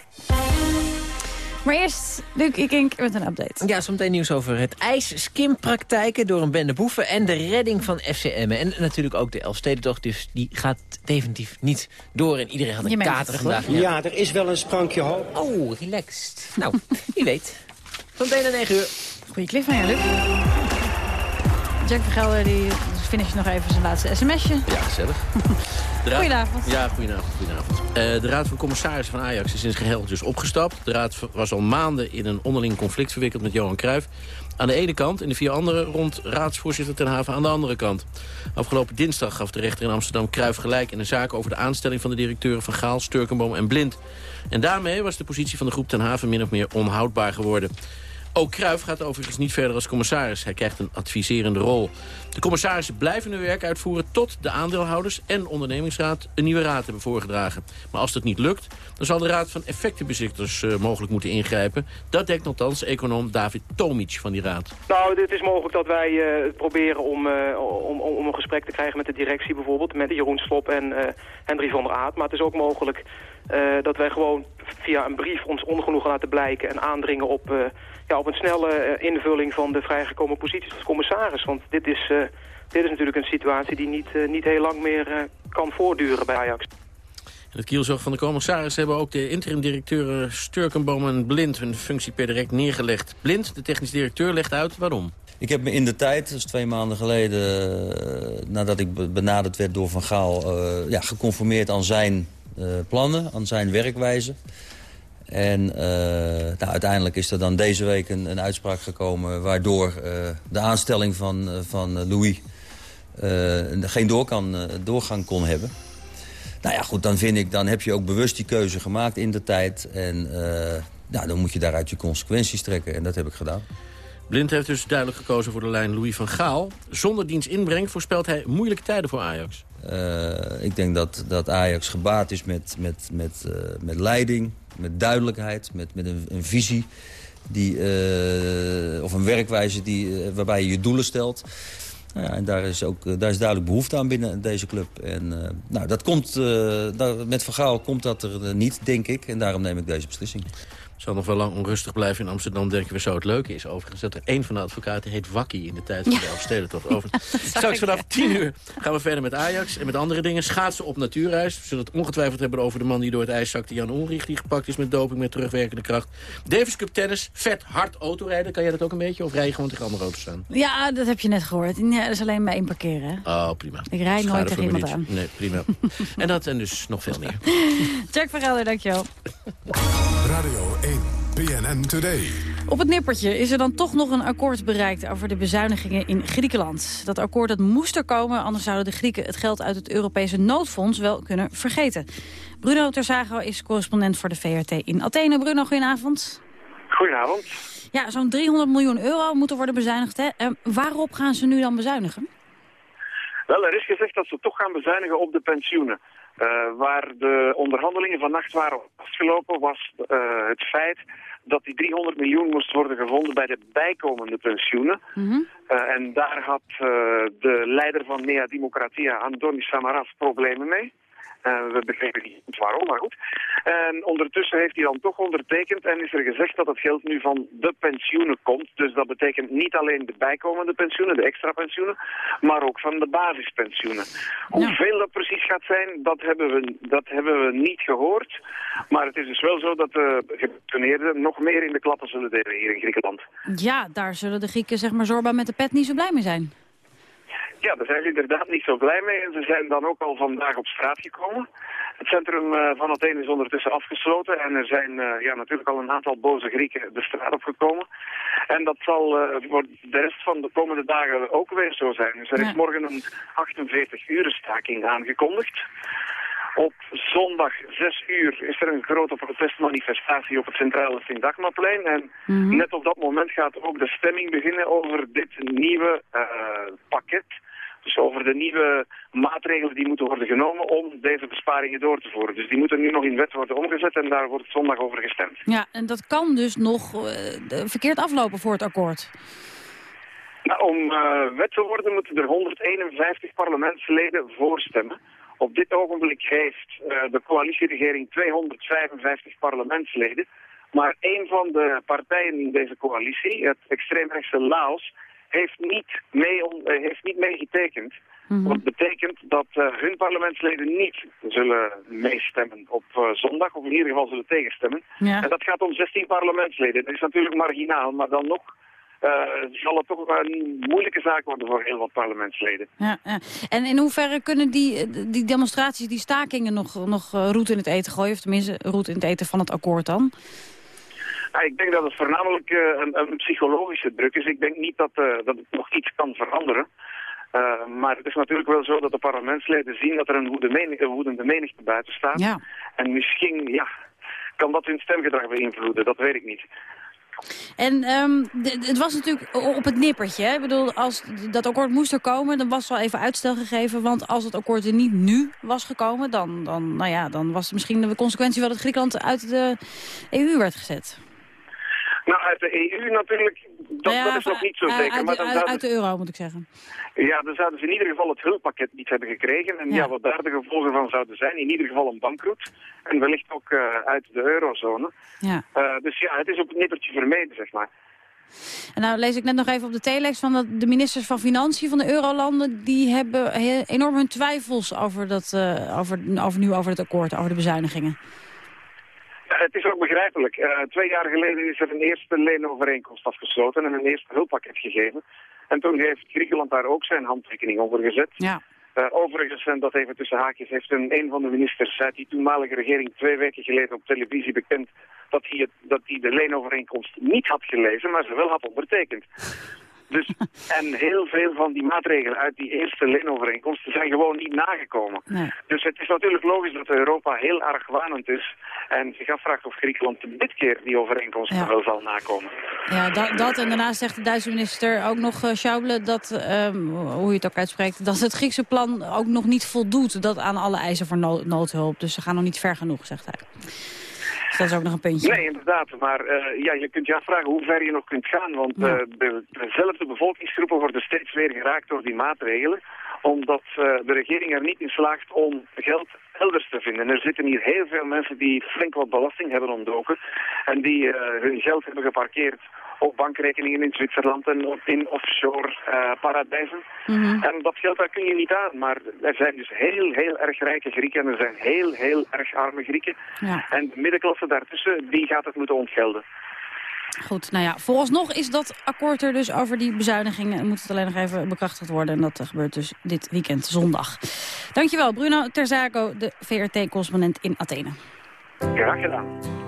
Maar eerst Luc Ikink met een update. Ja, zometeen nieuws over het ijs-skimpraktijken door een bende boeven... en de redding van FCM. En natuurlijk ook de Elfstedentocht, dus die gaat definitief niet door. En iedereen had een kater vandaag. hoor. Ja, er is wel een sprankje hoop. Oh, relaxed. Nou, <laughs> wie weet. Zometeen aan 9 uur. Goeie cliffhanger, Luc. Jack van Gelder die finisht nog even zijn laatste sms'je. Ja, gezellig. <laughs> Raad- Goedenavond. Ja, goedenavond. goedenavond. Eh, de Raad van Commissarissen van Ajax is in zijn geheel dus opgestapt. De Raad was al maanden in een onderling conflict verwikkeld met Johan Cruijff. Aan de ene kant en de vier anderen rond raadsvoorzitter Ten Haven aan de andere kant. Afgelopen dinsdag gaf de rechter in Amsterdam Cruijff gelijk... in een zaak over de aanstelling van de directeuren van Gaal, Sturkenboom en Blind. En daarmee was de positie van de groep Ten Haven min of meer onhoudbaar geworden. Ook Cruijff gaat overigens niet verder als commissaris. Hij krijgt een adviserende rol. De commissarissen blijven hun werk uitvoeren tot de aandeelhouders en ondernemingsraad een nieuwe raad hebben voorgedragen. Maar als dat niet lukt, dan zal de raad van effectenbezitters eh, mogelijk moeten ingrijpen. Dat denkt althans econoom David Tomic van die raad. Nou, het is mogelijk dat wij eh, proberen om, eh, om, om, om een gesprek te krijgen met de directie bijvoorbeeld. Met Jeroen Slop en Hendrik van der Aat. Maar het is ook mogelijk dat wij gewoon via een brief ons ongenoegen laten blijken... en aandringen op, eh, ja, op een snelle eh, invulling van de vrijgekomen posities als commissaris. Want dit is, eh, dit is natuurlijk een situatie die niet, eh, niet heel lang meer eh, kan voortduren bij Ajax. In het kielzog van de commissaris hebben ook de interim-directeuren Sturkenboom en Blind hun functie per direct neergelegd. Blind, de technisch directeur, legt uit waarom. Ik heb me in de tijd, dat is twee maanden geleden, eh, nadat ik benaderd werd door Van Gaal... Uh, ja, geconformeerd aan zijn plannen, aan zijn werkwijze. En nou, uiteindelijk is er dan deze week een, een uitspraak gekomen... waardoor de aanstelling van, van Louis geen door kan, doorgang kon hebben. Nou ja, goed, dan vind ik, dan heb je ook bewust die keuze gemaakt in de tijd. En nou, dan moet je daaruit je consequenties trekken. En dat heb ik gedaan. Blind heeft dus duidelijk gekozen voor de lijn Louis van Gaal. Zonder diens inbreng voorspelt hij moeilijke tijden voor Ajax. Uh, ik denk dat, dat Ajax gebaat is met, met, met, uh, met leiding, met duidelijkheid, met, met een, een visie. Die, uh, of een werkwijze die, waarbij je je doelen stelt. Nou ja, en daar is, ook, daar is duidelijk behoefte aan binnen deze club. En nou, dat komt, met Van Gaal komt dat er niet, denk ik. En daarom neem ik deze beslissing zal nog wel lang onrustig blijven in Amsterdam, denken we zo. Het leuke is overigens dat er één van de advocaten heet Wakkie in de tijd van de Elfstedentocht. <laughs> Over. Straks vanaf tien uur gaan we verder met Ajax en met andere dingen. Schaatsen op natuurreis. We zullen het ongetwijfeld hebben over de man die door het ijs zakte. Jan Ulrich, die gepakt is met doping met terugwerkende kracht. Davis Cup tennis, vet hard autorijden. Kan jij dat ook een beetje? Of rij je gewoon tegen andere auto's aan? Ja, dat heb je net gehoord. Ja, dat is alleen bij één parkeren. Oh, prima. Ik rijd nooit tegen iemand aan. Nee, prima. <laughs> en dat en dus nog veel meer. Jack Vergelder, dankjewel. <laughs> Radio 1. PNN Today. Op het nippertje is er dan toch nog een akkoord bereikt over de bezuinigingen in Griekenland. Dat akkoord dat moest er komen, anders zouden de Grieken het geld uit het Europese noodfonds wel kunnen vergeten. Bruno Terzago is correspondent voor de VRT in Athene. Bruno, goedenavond. Goedenavond. Ja, zo'n 300 miljoen euro moeten worden bezuinigd. Hè? En waarop gaan ze nu dan bezuinigen? Wel, er is gezegd dat ze toch gaan bezuinigen op de pensioenen. Uh, waar de onderhandelingen vannacht waren afgelopen was uh, het feit dat die 300 miljoen moest worden gevonden bij de bijkomende pensioenen. Mm -hmm. uh, en daar had de leider van Nea Democratia, Antonis Samaras, problemen mee. Uh, we begrepen niet waarom, maar goed. En ondertussen heeft hij dan toch ondertekend en is er gezegd dat het geld nu van de pensioenen komt. Dus dat betekent niet alleen de bijkomende pensioenen, de extra pensioenen, maar ook van de basispensioenen. Hoeveel dat precies gaat zijn, dat hebben, we, dat hebben we niet gehoord. Maar het is dus wel zo dat de gepensioneerden nog meer in de klappen zullen delen hier in Griekenland. Ja, daar zullen de Grieken zeg maar zorgbaar met de pet niet zo blij mee zijn. Ja, daar zijn ze inderdaad niet zo blij mee. En ze zijn dan ook al vandaag op straat gekomen. Het centrum uh, van Athene is ondertussen afgesloten. En er zijn uh, ja, natuurlijk al een aantal boze Grieken de straat opgekomen. En dat zal uh, voor de rest van de komende dagen ook weer zo zijn. Dus er is morgen een 48-uren staking aangekondigd. Op zondag 6 uur is er een grote protestmanifestatie op het centrale Sint-Dagmaplein. En mm -hmm. net op dat moment gaat ook de stemming beginnen over dit nieuwe uh, pakket. Dus over de nieuwe maatregelen die moeten worden genomen om deze besparingen door te voeren. Dus die moeten nu nog in wet worden omgezet en daar wordt zondag over gestemd. Ja, en dat kan dus nog uh, verkeerd aflopen voor het akkoord. Nou, om uh, wet te worden moeten er 151 parlementsleden voorstemmen. Op dit ogenblik heeft uh, de coalitieregering 255 parlementsleden. Maar een van de partijen in deze coalitie, het extreemrechtse Laos, heeft niet mee, uh, heeft niet meegetekend. Mm -hmm. Wat betekent dat uh, hun parlementsleden niet zullen meestemmen op zondag, of in ieder geval zullen tegenstemmen. Ja. En dat gaat om 16 parlementsleden. Dat is natuurlijk marginaal, maar dan nog uh, zal het toch een moeilijke zaak worden voor heel wat parlementsleden. Ja, ja. En in hoeverre kunnen die, die demonstraties, die stakingen nog, nog roet in het eten gooien? Of tenminste roet in het eten van het akkoord dan? Ik denk dat het voornamelijk uh, een, een, psychologische druk is. Ik denk niet dat, uh, dat het nog iets kan veranderen. Uh, maar het is natuurlijk wel zo dat de parlementsleden zien dat er een, woedende menigte buiten staat. Ja. En misschien ja, kan dat hun stemgedrag beïnvloeden, dat weet ik niet. En um, het was natuurlijk op het nippertje. Hè? Ik bedoel, als dat akkoord moest er komen, dan was wel even uitstel gegeven. Want als het akkoord er niet nu was gekomen, dan, dan, nou ja, dan was misschien de consequentie wel dat Griekenland uit de EU werd gezet. Nou, uit de EU natuurlijk, dat, ja, dat is nog niet zo zeker. Uit, maar dan uit, de euro, moet ik zeggen. Ja, dan zouden ze in ieder geval het hulppakket niet hebben gekregen. En ja. ja, wat daar de gevolgen van zouden zijn, in ieder geval een bankroet. En wellicht ook uh, uit de eurozone. Ja. Uh, dus ja, het is op het nippertje vermeden, zeg maar. En nou lees ik net nog even op de telex van dat de ministers van Financiën van de eurolanden... die hebben enorm hun twijfels over, dat, uh, over, over nu over het akkoord, over de bezuinigingen. Het is ook begrijpelijk. Uh, twee jaar geleden is er een eerste leenovereenkomst afgesloten en een eerste hulppakket gegeven. En toen heeft Griekenland daar ook zijn handtekening onder gezet. Ja. Uh, overigens, en dat even tussen haakjes, heeft een, een van de ministers uit die toenmalige regering twee weken geleden op televisie bekend dat hij, het, dat hij de leenovereenkomst niet had gelezen, maar ze wel had ondertekend. Dus, en heel veel van die maatregelen uit die eerste leenovereenkomsten zijn gewoon niet nagekomen. Nee. Dus het is natuurlijk logisch dat Europa heel argwanend is en zich afvraagt of Griekenland dit keer die overeenkomst Ja. wel zal nakomen. Ja, dat, dat en daarnaast zegt de Duitse minister ook nog, uh, Schauble, dat, ehm, hoe je het ook uitspreekt, dat het Griekse plan ook nog niet voldoet dat aan alle eisen voor no- noodhulp. Dus ze gaan nog niet ver genoeg, zegt hij. Dus dat is ook nog een puntje. Nee, inderdaad. Maar eh, ja, je kunt je afvragen hoe ver je nog kunt gaan. Want Ja. eh, de, dezelfde bevolkingsgroepen worden steeds weer geraakt door die maatregelen. Omdat eh, de regering er niet in slaagt om geld elders te vinden. Er zitten hier heel veel mensen die flink wat belasting hebben ontdoken. En die hun geld hebben geparkeerd op bankrekeningen in Zwitserland en op- in offshore eh, paradijzen. Mhm. En dat geld daar kun je niet aan. Maar er zijn dus heel, heel erg rijke Grieken en er zijn heel, heel erg arme Grieken. Ja. En de middenklasse daartussen, die gaat het moeten ontgelden. Goed, nou ja, vooralsnog is dat akkoord er dus over die bezuinigingen. En moet het alleen nog even bekrachtigd worden. En dat eh, gebeurt dus dit weekend, zondag. Dankjewel, Bruno Terzago, de VRT-correspondent in Athene. Graag gedaan.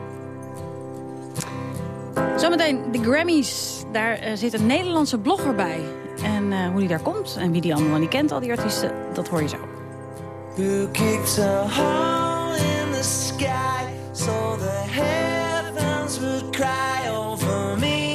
Zometeen de Grammys. Daar eh, zit een Nederlandse blogger bij. En eh, hoe die daar komt en wie die allemaal niet kent, al die artiesten, dat hoor je zo. Who a hole in the sky so the heavens would cry over me?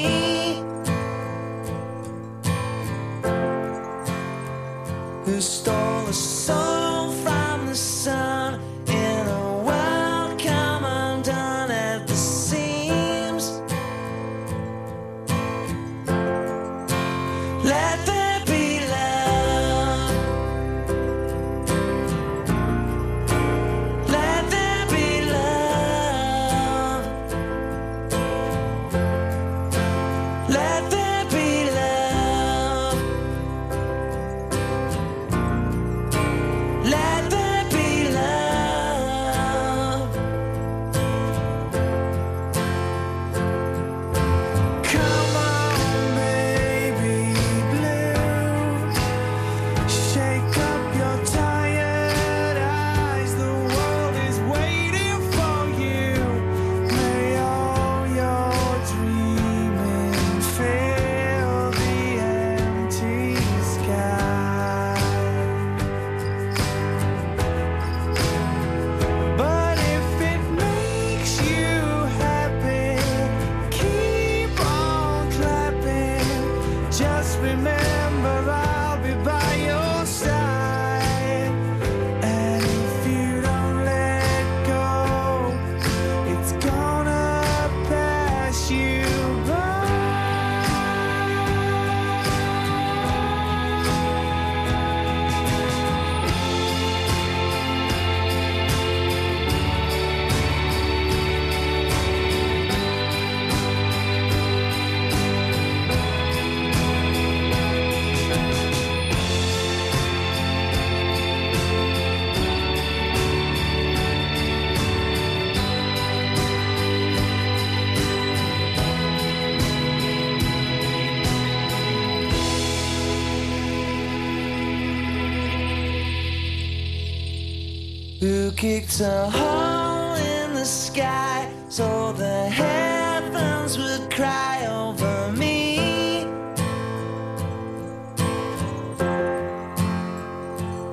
Kicked a hole in the sky so the heavens would cry over me?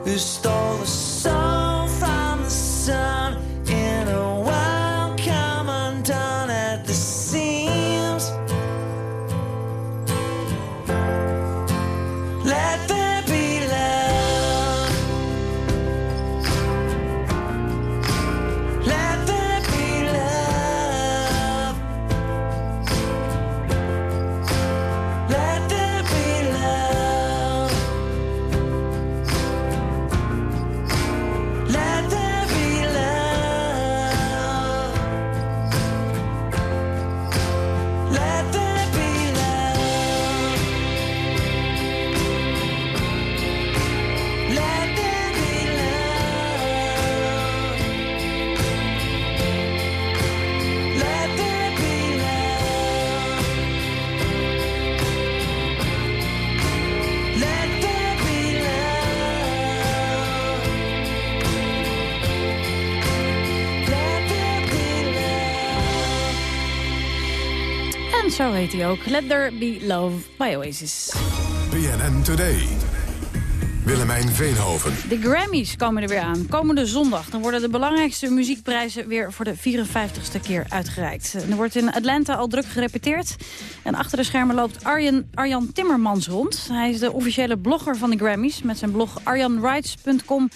Who Zo heet hij ook. Let There Be Love by Oasis. BNN Today. Willemijn Veenhoven. De Grammys komen er weer aan. Komende zondag dan worden de belangrijkste muziekprijzen weer voor de 54ste keer uitgereikt. Er wordt in Atlanta al druk gerepeteerd. En achter de schermen loopt Arjan, Arjan Timmermans rond. Hij is de officiële blogger van de Grammys met zijn blog arjanwrites.com.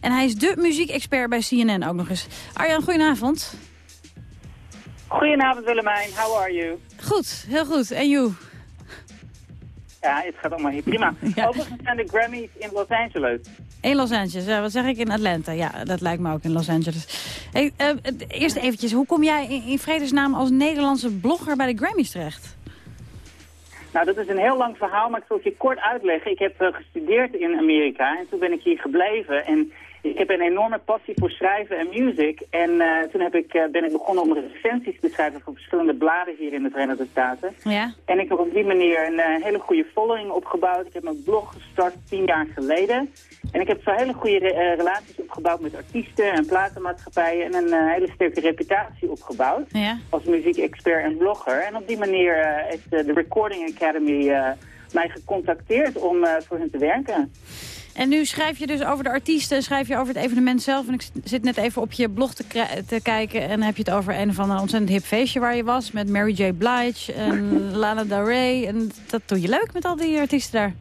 En hij is de muziekexpert bij CNN ook nog eens. Arjan, goedenavond. Goedenavond Willemijn, how are you? Goed, heel goed. En you? Ja, het gaat allemaal hier prima. <laughs> Overigens zijn de Grammys in Los Angeles. In Los Angeles, ja, wat zeg ik in Atlanta? Ja, dat lijkt me ook in Los Angeles. Hey, eh, eerst eventjes, hoe kom jij in, in vredesnaam als Nederlandse blogger bij de Grammys terecht? Nou, dat is een heel lang verhaal, maar ik zal het je kort uitleggen. Ik heb eh, gestudeerd in Amerika en toen ben ik hier gebleven. En ik heb een enorme passie voor schrijven en muziek. En eh, toen heb ik, eh, ben ik begonnen om recensies te schrijven voor verschillende bladen hier in de Verenigde Staten. Ja. En ik heb op die manier een eh, hele goede following opgebouwd. Ik heb mijn blog gestart tien jaar geleden. En ik heb zo hele goede re- relaties opgebouwd met artiesten en platenmaatschappijen. En een hele sterke reputatie opgebouwd Ja. als muziekexpert en blogger. En op die manier heeft de Recording Academy mij gecontacteerd om voor hen te werken. En nu schrijf je dus over de artiesten, schrijf je over het evenement zelf. En ik zit net even op je blog te, te kijken en dan heb je het over een van een ontzettend hip feestje waar je was. Met Mary J. Blige en <laughs> Lana Del Rey. En dat doe je leuk met al die artiesten daar.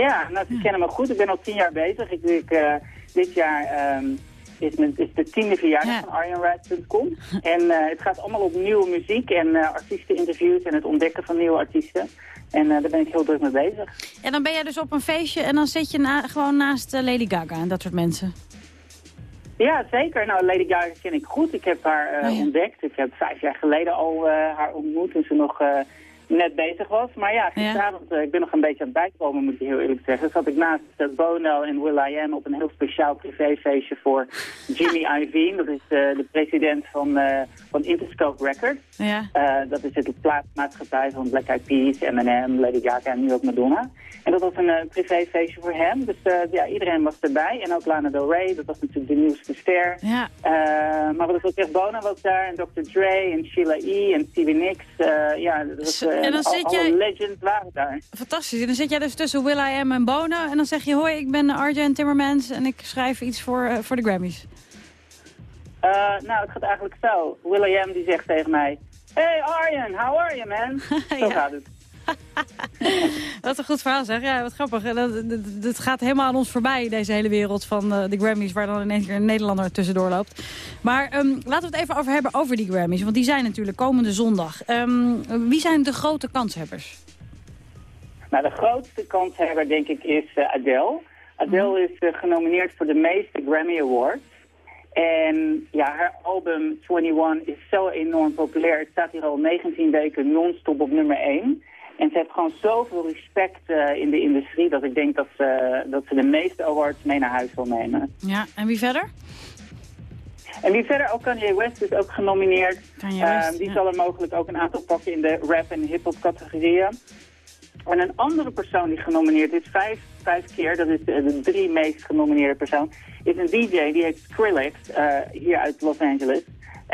Ja, nou, ze kennen me goed. Ik ben al tien jaar bezig. Ik, ik uh, dit jaar um, is, mijn, is de tiende verjaardag ja. van ArjanRad.com. En uh, het gaat allemaal op nieuwe muziek en uh, artiesteninterviews en het ontdekken van nieuwe artiesten. En daar ben ik heel druk mee bezig. En dan ben jij dus op een feestje en dan zit je na, gewoon naast Lady Gaga en dat soort mensen. Ja, zeker. Nou, Lady Gaga ken ik goed. Ik heb haar uh, oh, ja. ontdekt. Ik heb vijf jaar geleden al uh, haar ontmoet toen ze nog uh, net bezig was. Maar ja, gisteravond, ja. ik ben nog een beetje aan het bijkomen, moet ik heel eerlijk zeggen. Zat ik naast Bono en Will.i.am op een heel speciaal privéfeestje voor Jimmy Iovine. Dat is de president van, van Interscope Records. Ja. dat is het plaatsmaatschappij van Black Eyed Peas, M&M, Lady Gaga en nu ook Madonna. En dat was een privéfeestje voor hem. Dus ja, iedereen was erbij. En ook Lana Del Rey, dat was natuurlijk de nieuwste ster. Ja. maar wat ik ook zeg, Bono was daar en Dr. Dre en Sheila E. en Stevie Nicks. ja, dat was, en dan zit jij... legends waren daar. Fantastisch. En dan zit jij dus tussen Will.i.am en Bono. En dan zeg je, hoi, ik ben Arjen Timmermans en ik schrijf iets voor, uh, voor de Grammys. Uh, nou, het gaat eigenlijk zo. Will.i.am die zegt tegen mij... Hey Arjen, how are you man? <laughs> Zo gaat het. <laughs> Wat een goed verhaal zeg. Ja, wat grappig. Het gaat helemaal aan ons voorbij, deze hele wereld van uh, de Grammys... waar dan ineens een Nederlander tussendoor loopt. Maar um, laten we het even over hebben over die Grammys. Want die zijn natuurlijk komende zondag. Um, wie zijn de grote kanshebbers? Nou, de grootste kanshebber denk ik is uh, Adele. Adele mm. is uh, genomineerd voor de meeste Grammy Awards. En ja, haar album 21 is zo enorm populair. Het staat hier al 19 weken non-stop op nummer 1. En ze heeft gewoon zoveel respect uh, in de industrie... dat ik denk dat ze, dat ze de meeste awards mee naar huis wil nemen. Ja, en wie verder? En wie verder, ook Kanye West is ook genomineerd. Kanye West, uh, die ja. zal er mogelijk ook een aantal pakken in de rap- en hip-hop categorieën. En een andere persoon die genomineerd is, vijf, vijf keer, dat is de, de drie meest genomineerde persoon, is een DJ, die heet Skrillex, uh, hier uit Los Angeles.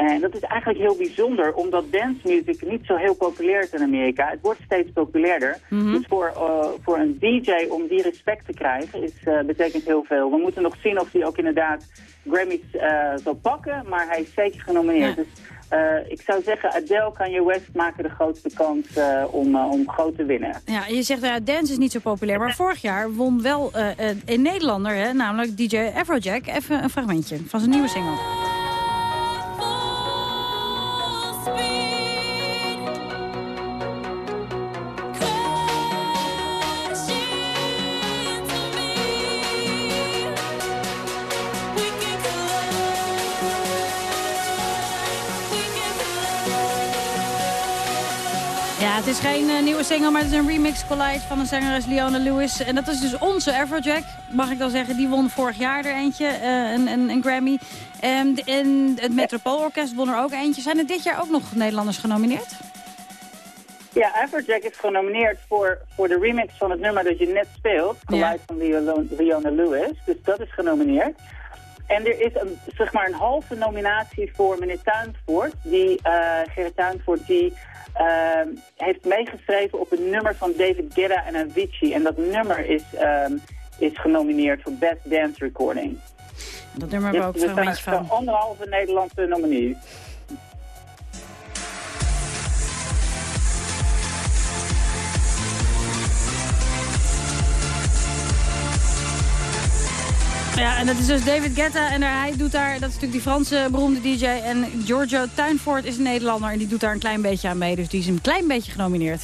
En dat is eigenlijk heel bijzonder, omdat dance music niet zo heel populair is in Amerika. Het wordt steeds populairder. Mhm. Mm -hmm. Dus voor, uh, voor een DJ om die respect te krijgen, is, uh, betekent heel veel. We moeten nog zien of hij ook inderdaad Grammys uh, zal pakken, maar hij is zeker genomineerd. Ja. Dus ik zou zeggen, Adele, Kanye West maken de grootste kans om, om groot te winnen. Ja, je zegt, ja, dance is niet zo populair, maar vorig jaar won wel een Nederlander, hè, namelijk DJ Afrojack, even een fragmentje van zijn nieuwe single. Het is geen uh, nieuwe single, maar het is een remix collage van een zangeres Leona Lewis. En dat is dus onze Afrojack, mag ik dan zeggen. Die won vorig jaar er eentje, uh, een, een, een, Grammy. En, en het Metropoolorkest won er ook eentje. Zijn er dit jaar ook nog Nederlanders genomineerd? Ja, Afrojack is genomineerd voor, voor de remix van het nummer dat je net speelt. Collage ja. van Leona Lewis. Dus dat is genomineerd. En er is een, zeg maar een halve nominatie voor meneer Tuinvoort. Die, eh Gerrit Tuinvoort, die eh, heeft meegeschreven op een nummer van David Guetta en Avicii. En dat nummer is, ehm, is genomineerd voor Best Dance Recording. Dat nummer hebben we ook Dus er fragmentje zijn van. anderhalve Nederlandse nominees. Ja, en dat is dus David Guetta. En hij doet daar, dat is natuurlijk die Franse beroemde DJ. En Giorgio Tuinvoort is een Nederlander. En die doet daar een klein beetje aan mee. Dus die is een klein beetje genomineerd.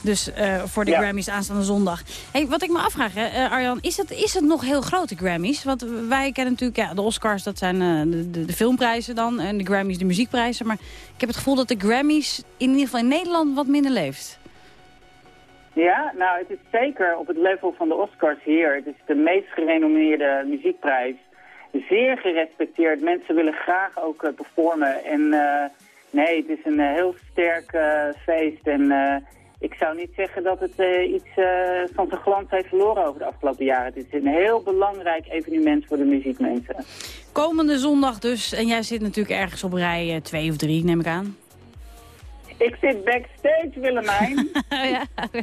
Dus eh, voor de Ja. Grammys aanstaande zondag. Hey, wat ik me afvraag, hè, eh, Arjan, is het, is het nog heel groot, de Grammys? Want wij kennen natuurlijk, ja, de Oscars, dat zijn eh, de, de, de filmprijzen dan. En de Grammys, de muziekprijzen. Maar ik heb het gevoel dat de Grammys in ieder geval in Nederland wat minder leeft. Ja, nou het is zeker op het level van de Oscars hier. Het is de meest gerenommeerde muziekprijs. Zeer gerespecteerd. Mensen willen graag ook eh, performen. En eh, nee, het is een eh, heel sterk feest. En ik zou niet zeggen dat het iets van zijn glans heeft verloren over de afgelopen jaren. Het is een heel belangrijk evenement voor de muziekmensen. Komende zondag dus. En jij zit natuurlijk ergens op rij 2 of 3, neem ik aan. Ik zit backstage, Willemijn. <laughs> ja, oké.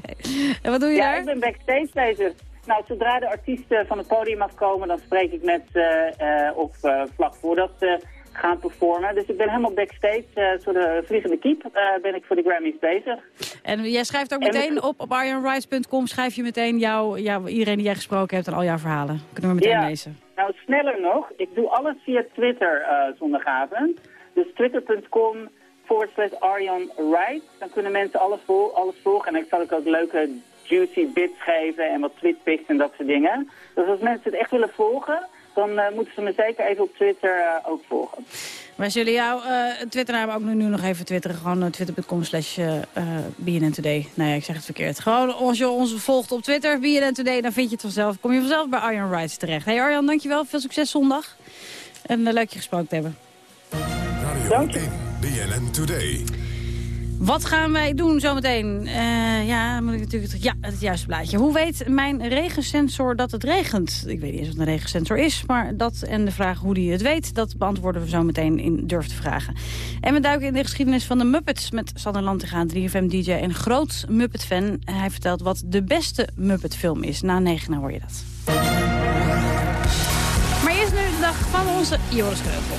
En wat doe je ja, daar? ik ben backstage bezig. Nou, zodra de artiesten van het podium afkomen, dan spreek ik met ze eh, of eh, vlak voordat ze gaan performen. Dus ik ben helemaal backstage, zo de vliegende kiep, ben ik voor de Grammys bezig. En jij schrijft ook En meteen op, op arjanrice.com, schrijf je meteen jouw, jouw, iedereen die jij gesproken hebt en al jouw verhalen. Kunnen we meteen Ja. lezen. Nou, sneller nog, ik doe alles via Twitter zondagavond. Dus twitter.com forward Arjan Wright. Dan kunnen mensen alles, vol alles volgen. En ik zal ook, leuke juicy bits geven en wat tweetpics en dat soort dingen. Dus als mensen het echt willen volgen, dan eh, moeten ze me zeker even op Twitter eh, ook volgen. Wij zullen jou uh, Twitternaam ook nu, nog even twitteren. Gewoon twitter.com slash BNN Today. Nou ja, ik zeg het verkeerd. Gewoon als je ons volgt op Twitter, BNN Today, dan vind je het vanzelf. Kom je vanzelf bij Arjan Wrights terecht. Hey Arjan, dankjewel. Veel succes zondag. En leuk je gesproken te hebben. Radio 1, BNN Today. Wat gaan wij doen zometeen? Uh, ja, moet ik natuurlijk het, ja, het juiste blaadje. Hoe weet mijn regensensor dat het regent? Ik weet niet eens wat een regensensor is, maar dat en de vraag hoe die het weet... dat beantwoorden we zo meteen in Durf te Vragen. En we duiken in de geschiedenis van de Muppets... met Sander Lantegaan, 3FM-dj en groot Muppet-fan. Hij vertelt wat de beste Muppet-film is. Na negen hoor je dat. Maar eerst nu de dag van onze Joris Kreupel.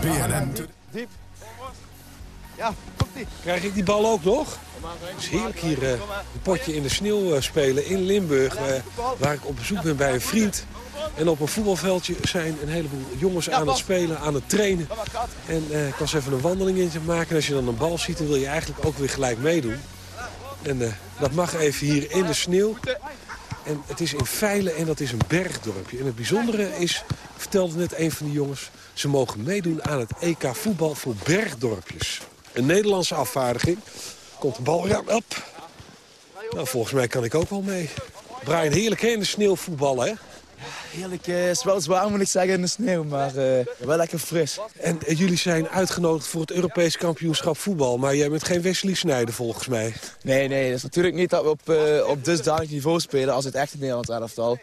BNN Diep. Ja, komt. Krijg ik die bal ook nog? Het is heerlijk hier uh, een potje in de sneeuw uh, spelen in Limburg. Uh, waar ik op bezoek ben bij een vriend. En op een voetbalveldje zijn een heleboel jongens aan het spelen, aan het trainen. En ik was even een wandeling in te maken. En als je dan een bal ziet, dan wil je eigenlijk ook weer gelijk meedoen. En dat mag even hier in de sneeuw. En het is in Veilen en dat is een bergdorpje. En het bijzondere is, vertelde net een van die jongens... ze mogen meedoen aan het EK voetbal voor bergdorpjes. Een Nederlandse afvaardiging. Komt de bal ja, op. Nou, volgens mij kan ik ook wel mee. Brian, heerlijk hè, in de sneeuw voetballen, hè? Heerlijk, het uh, is wel zwaar moet ik zeggen in de sneeuw, maar uh, wel lekker fris. En uh, jullie zijn uitgenodigd voor het Europees kampioenschap voetbal, maar jij bent geen Wesley Snijder volgens mij. Nee, nee, dat is natuurlijk niet dat we op, uh, op dusdanig niveau spelen als het echte Nederlands elftal.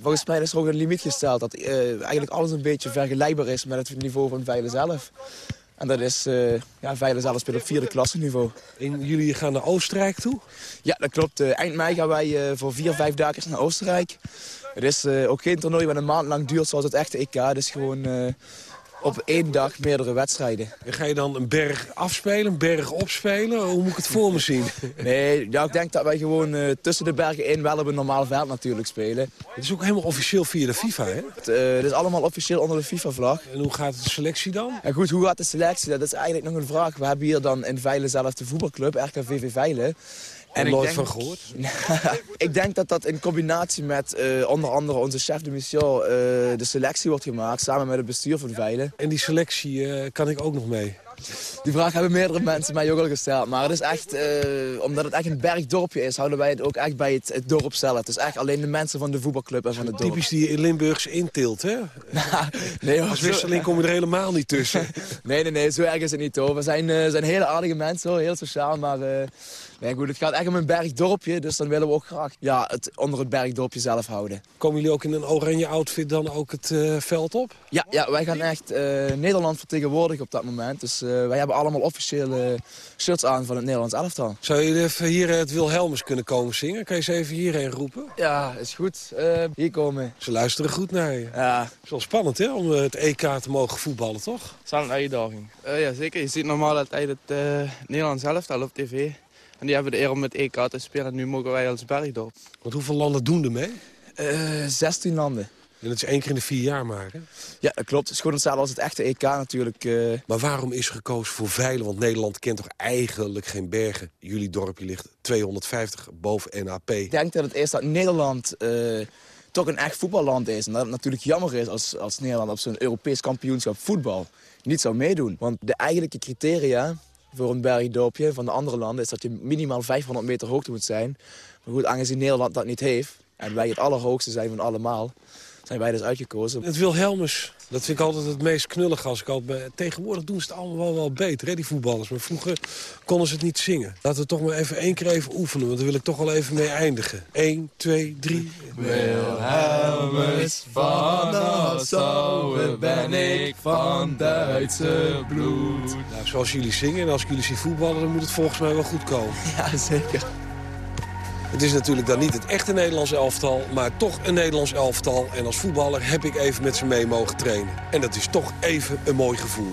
Volgens mij is er ook een limiet gesteld dat eigenlijk alles een beetje vergelijkbaar is met het niveau van Veilen zelf. En dat is, uh, ja, Veilen zelf speelt op vierde klasse niveau. En jullie gaan naar Oostenrijk toe? Ja, dat klopt. Uh, eind mei gaan wij uh, voor vier, vijf dagen naar Oostenrijk. Het is ook geen toernooi wat een maand lang duurt zoals het echte EK. Het is gewoon op één dag meerdere wedstrijden. En ga je dan een berg afspelen, een berg opspelen? Hoe moet ik het voor me zien? <laughs> Nee, ja, ik denk dat wij gewoon uh, tussen de bergen in wel op een normaal veld natuurlijk spelen. Het is ook helemaal officieel via de FIFA, hè? Het, uh, het is allemaal officieel onder de FIFA-vlag. En hoe gaat de selectie dan? En goed, hoe gaat de selectie? Dat is eigenlijk nog een vraag. We hebben hier dan in Veilen zelf de voetbalclub, RKVV Veilen. En ik nooit denk, van gehoord? <laughs> ik denk dat dat in combinatie met uh, onder andere onze chef de mission uh, de selectie wordt gemaakt. Samen met het bestuur van Veilen. En die selectie uh, kan ik ook nog mee? Die vraag hebben meerdere mensen mij ook al gesteld. Maar het is echt, omdat het echt een bergdorpje is, houden wij het ook echt bij het, het dorp zelf. Het is echt alleen de mensen van de voetbalclub en van het dorp. Typisch die je in Limburgs intilt, hè? <laughs> nee, Als Westerling kom je er helemaal niet tussen. <laughs> nee, nee, nee, zo erg is het niet hoor. We zijn, zijn hele aardige mensen hoor, heel sociaal, maar... Nee, goed, het gaat echt om een bergdorpje, dus dan willen we ook graag ja, het onder het bergdorpje zelf houden. Komen jullie ook in een oranje outfit dan ook het eh, veld op? Ja, ja wij gaan echt eh, Nederland vertegenwoordigen op dat moment. Dus eh, wij hebben allemaal officiële shirts aan van het Nederlands elftal. Zou je even hier het Wilhelmus kunnen komen zingen? Kan je ze even hierheen roepen? Ja, is goed. Eh, hier komen. Ze luisteren goed naar je. Ja. Het is wel spannend hè, om het EK te mogen voetballen, toch? Het is wel een uitdaging. Eh, ja, zeker. Je ziet normaal altijd het uh, Nederlands elftal op tv. En die hebben de eer om met EK te spelen. En nu mogen wij als Bergdorp. Want hoeveel landen doen er mee? Uh, 16 landen. En dat is één keer in de vier jaar maar, hè? Ja, dat klopt. Het is gewoon hetzelfde als het echte EK natuurlijk. Uh... Maar waarom is gekozen voor Veilen? Want Nederland kent toch eigenlijk geen bergen? Jullie dorpje ligt 250 boven NAP. Ik denk dat het eerst dat Nederland uh, toch een echt voetballand is. En dat het natuurlijk jammer is als, als Nederland op zo'n Europees kampioenschap voetbal niet zou meedoen. Want de eigenlijke criteria voor een bergdorpje van de andere landen... is dat je minimaal 500 meter hoogte moet zijn. Maar goed, aangezien Nederland dat niet heeft... en wij het allerhoogste zijn van allemaal zijn wij dus uitgekozen. Het Wilhelmus, dat vind ik altijd het meest knullige. Als ik al bij... Tegenwoordig doen ze het allemaal wel, wel beter, hè, die voetballers. Maar vroeger konden ze het niet zingen. Laten we toch maar even één keer even oefenen, want daar wil ik toch wel even mee eindigen. 1, 2, 3. Wilhelmus van Nassau, ben ik van Duitse bloed. Nou, zoals jullie zingen en als ik jullie zie voetballen, dan moet het volgens mij wel goed komen. Ja, zeker. Het is natuurlijk dan niet het echte Nederlands elftal, maar toch een Nederlands elftal. En als voetballer heb ik even met ze mee mogen trainen. En dat is toch even een mooi gevoel.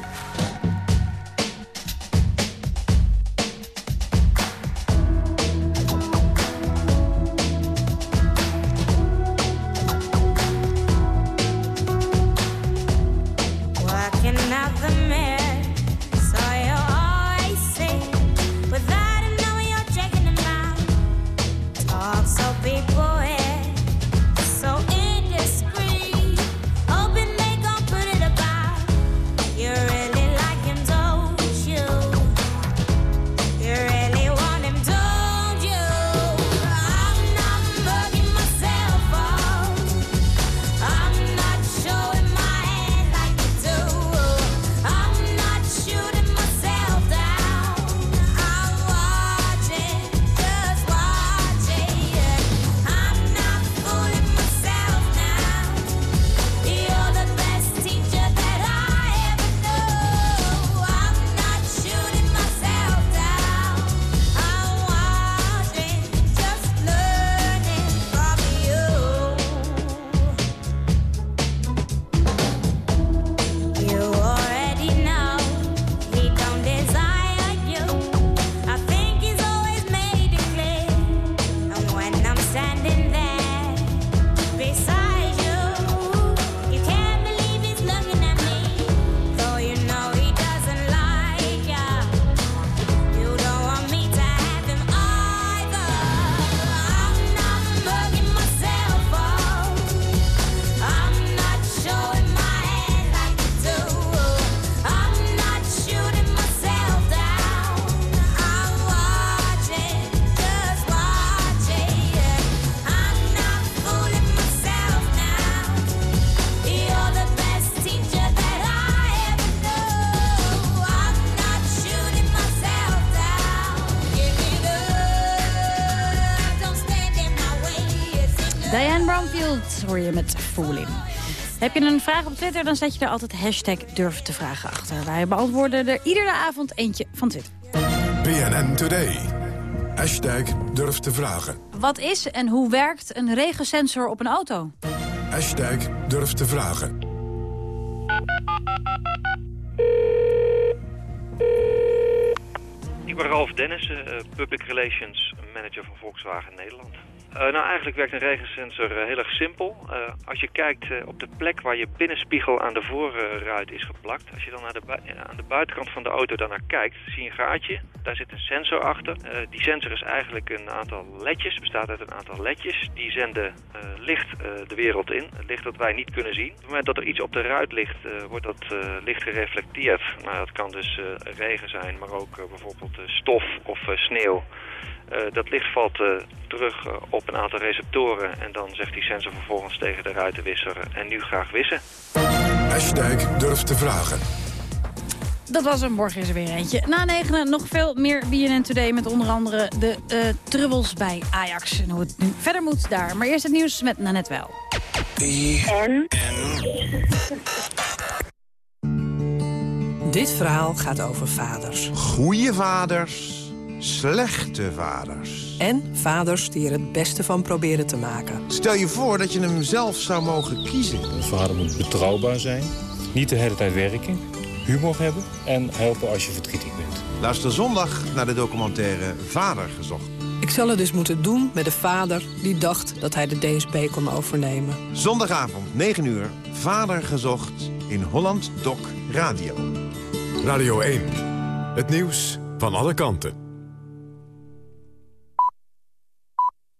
Je een vraag op Twitter, dan zet je er altijd hashtag durf te vragen achter. Wij beantwoorden er iedere avond eentje van Twitter. BNN Today. Hashtag durf te vragen. Wat is en hoe werkt een regensensor op een auto? Hashtag durf te vragen. Ik ben Ralf Dennissen, uh, Public Relations Manager van Volkswagen Nederland. Uh, nou, eigenlijk werkt een regensensor uh, heel erg simpel. Uh, als je kijkt op de plek waar je binnenspiegel aan de voorruit is geplakt. Als je dan naar de aan de buitenkant van de auto daarnaar kijkt, zie je een gaatje. Daar zit een sensor achter. die sensor is eigenlijk een aantal ledjes, bestaat uit een aantal ledjes. Die zenden licht de wereld in, het licht dat wij niet kunnen zien. Op het moment dat er iets op de ruit ligt, wordt dat licht gereflecteerd. Nou, dat kan dus regen zijn, maar ook bijvoorbeeld stof of sneeuw. Uh, dat licht valt uh, terug uh, op een aantal receptoren en dan zegt die sensor vervolgens tegen de ruitenwisser en nu graag wissen. Hashtag durf te vragen. Dat was een morgen is er weer eentje. Na negenen nog veel meer BNN Today met onder andere de uh, trubbels bij Ajax. En hoe het nu verder moet daar. Maar eerst het nieuws met Nanette Wel. En? Dit verhaal gaat over vaders. Goeie vaders, slechte vaders. En vaders die er het beste van proberen te maken. Stel je voor dat je hem zelf zou mogen kiezen. Een vader moet betrouwbaar zijn, niet de hele tijd werken, humor hebben en helpen als je verdrietig bent. Luister zondag naar de documentaire Vader gezocht. Ik zal het dus moeten doen met de vader die dacht dat hij de DSB kon overnemen. Zondagavond, 9 uur, Vader gezocht in Holland Doc Radio. Radio 1, het nieuws van alle kanten.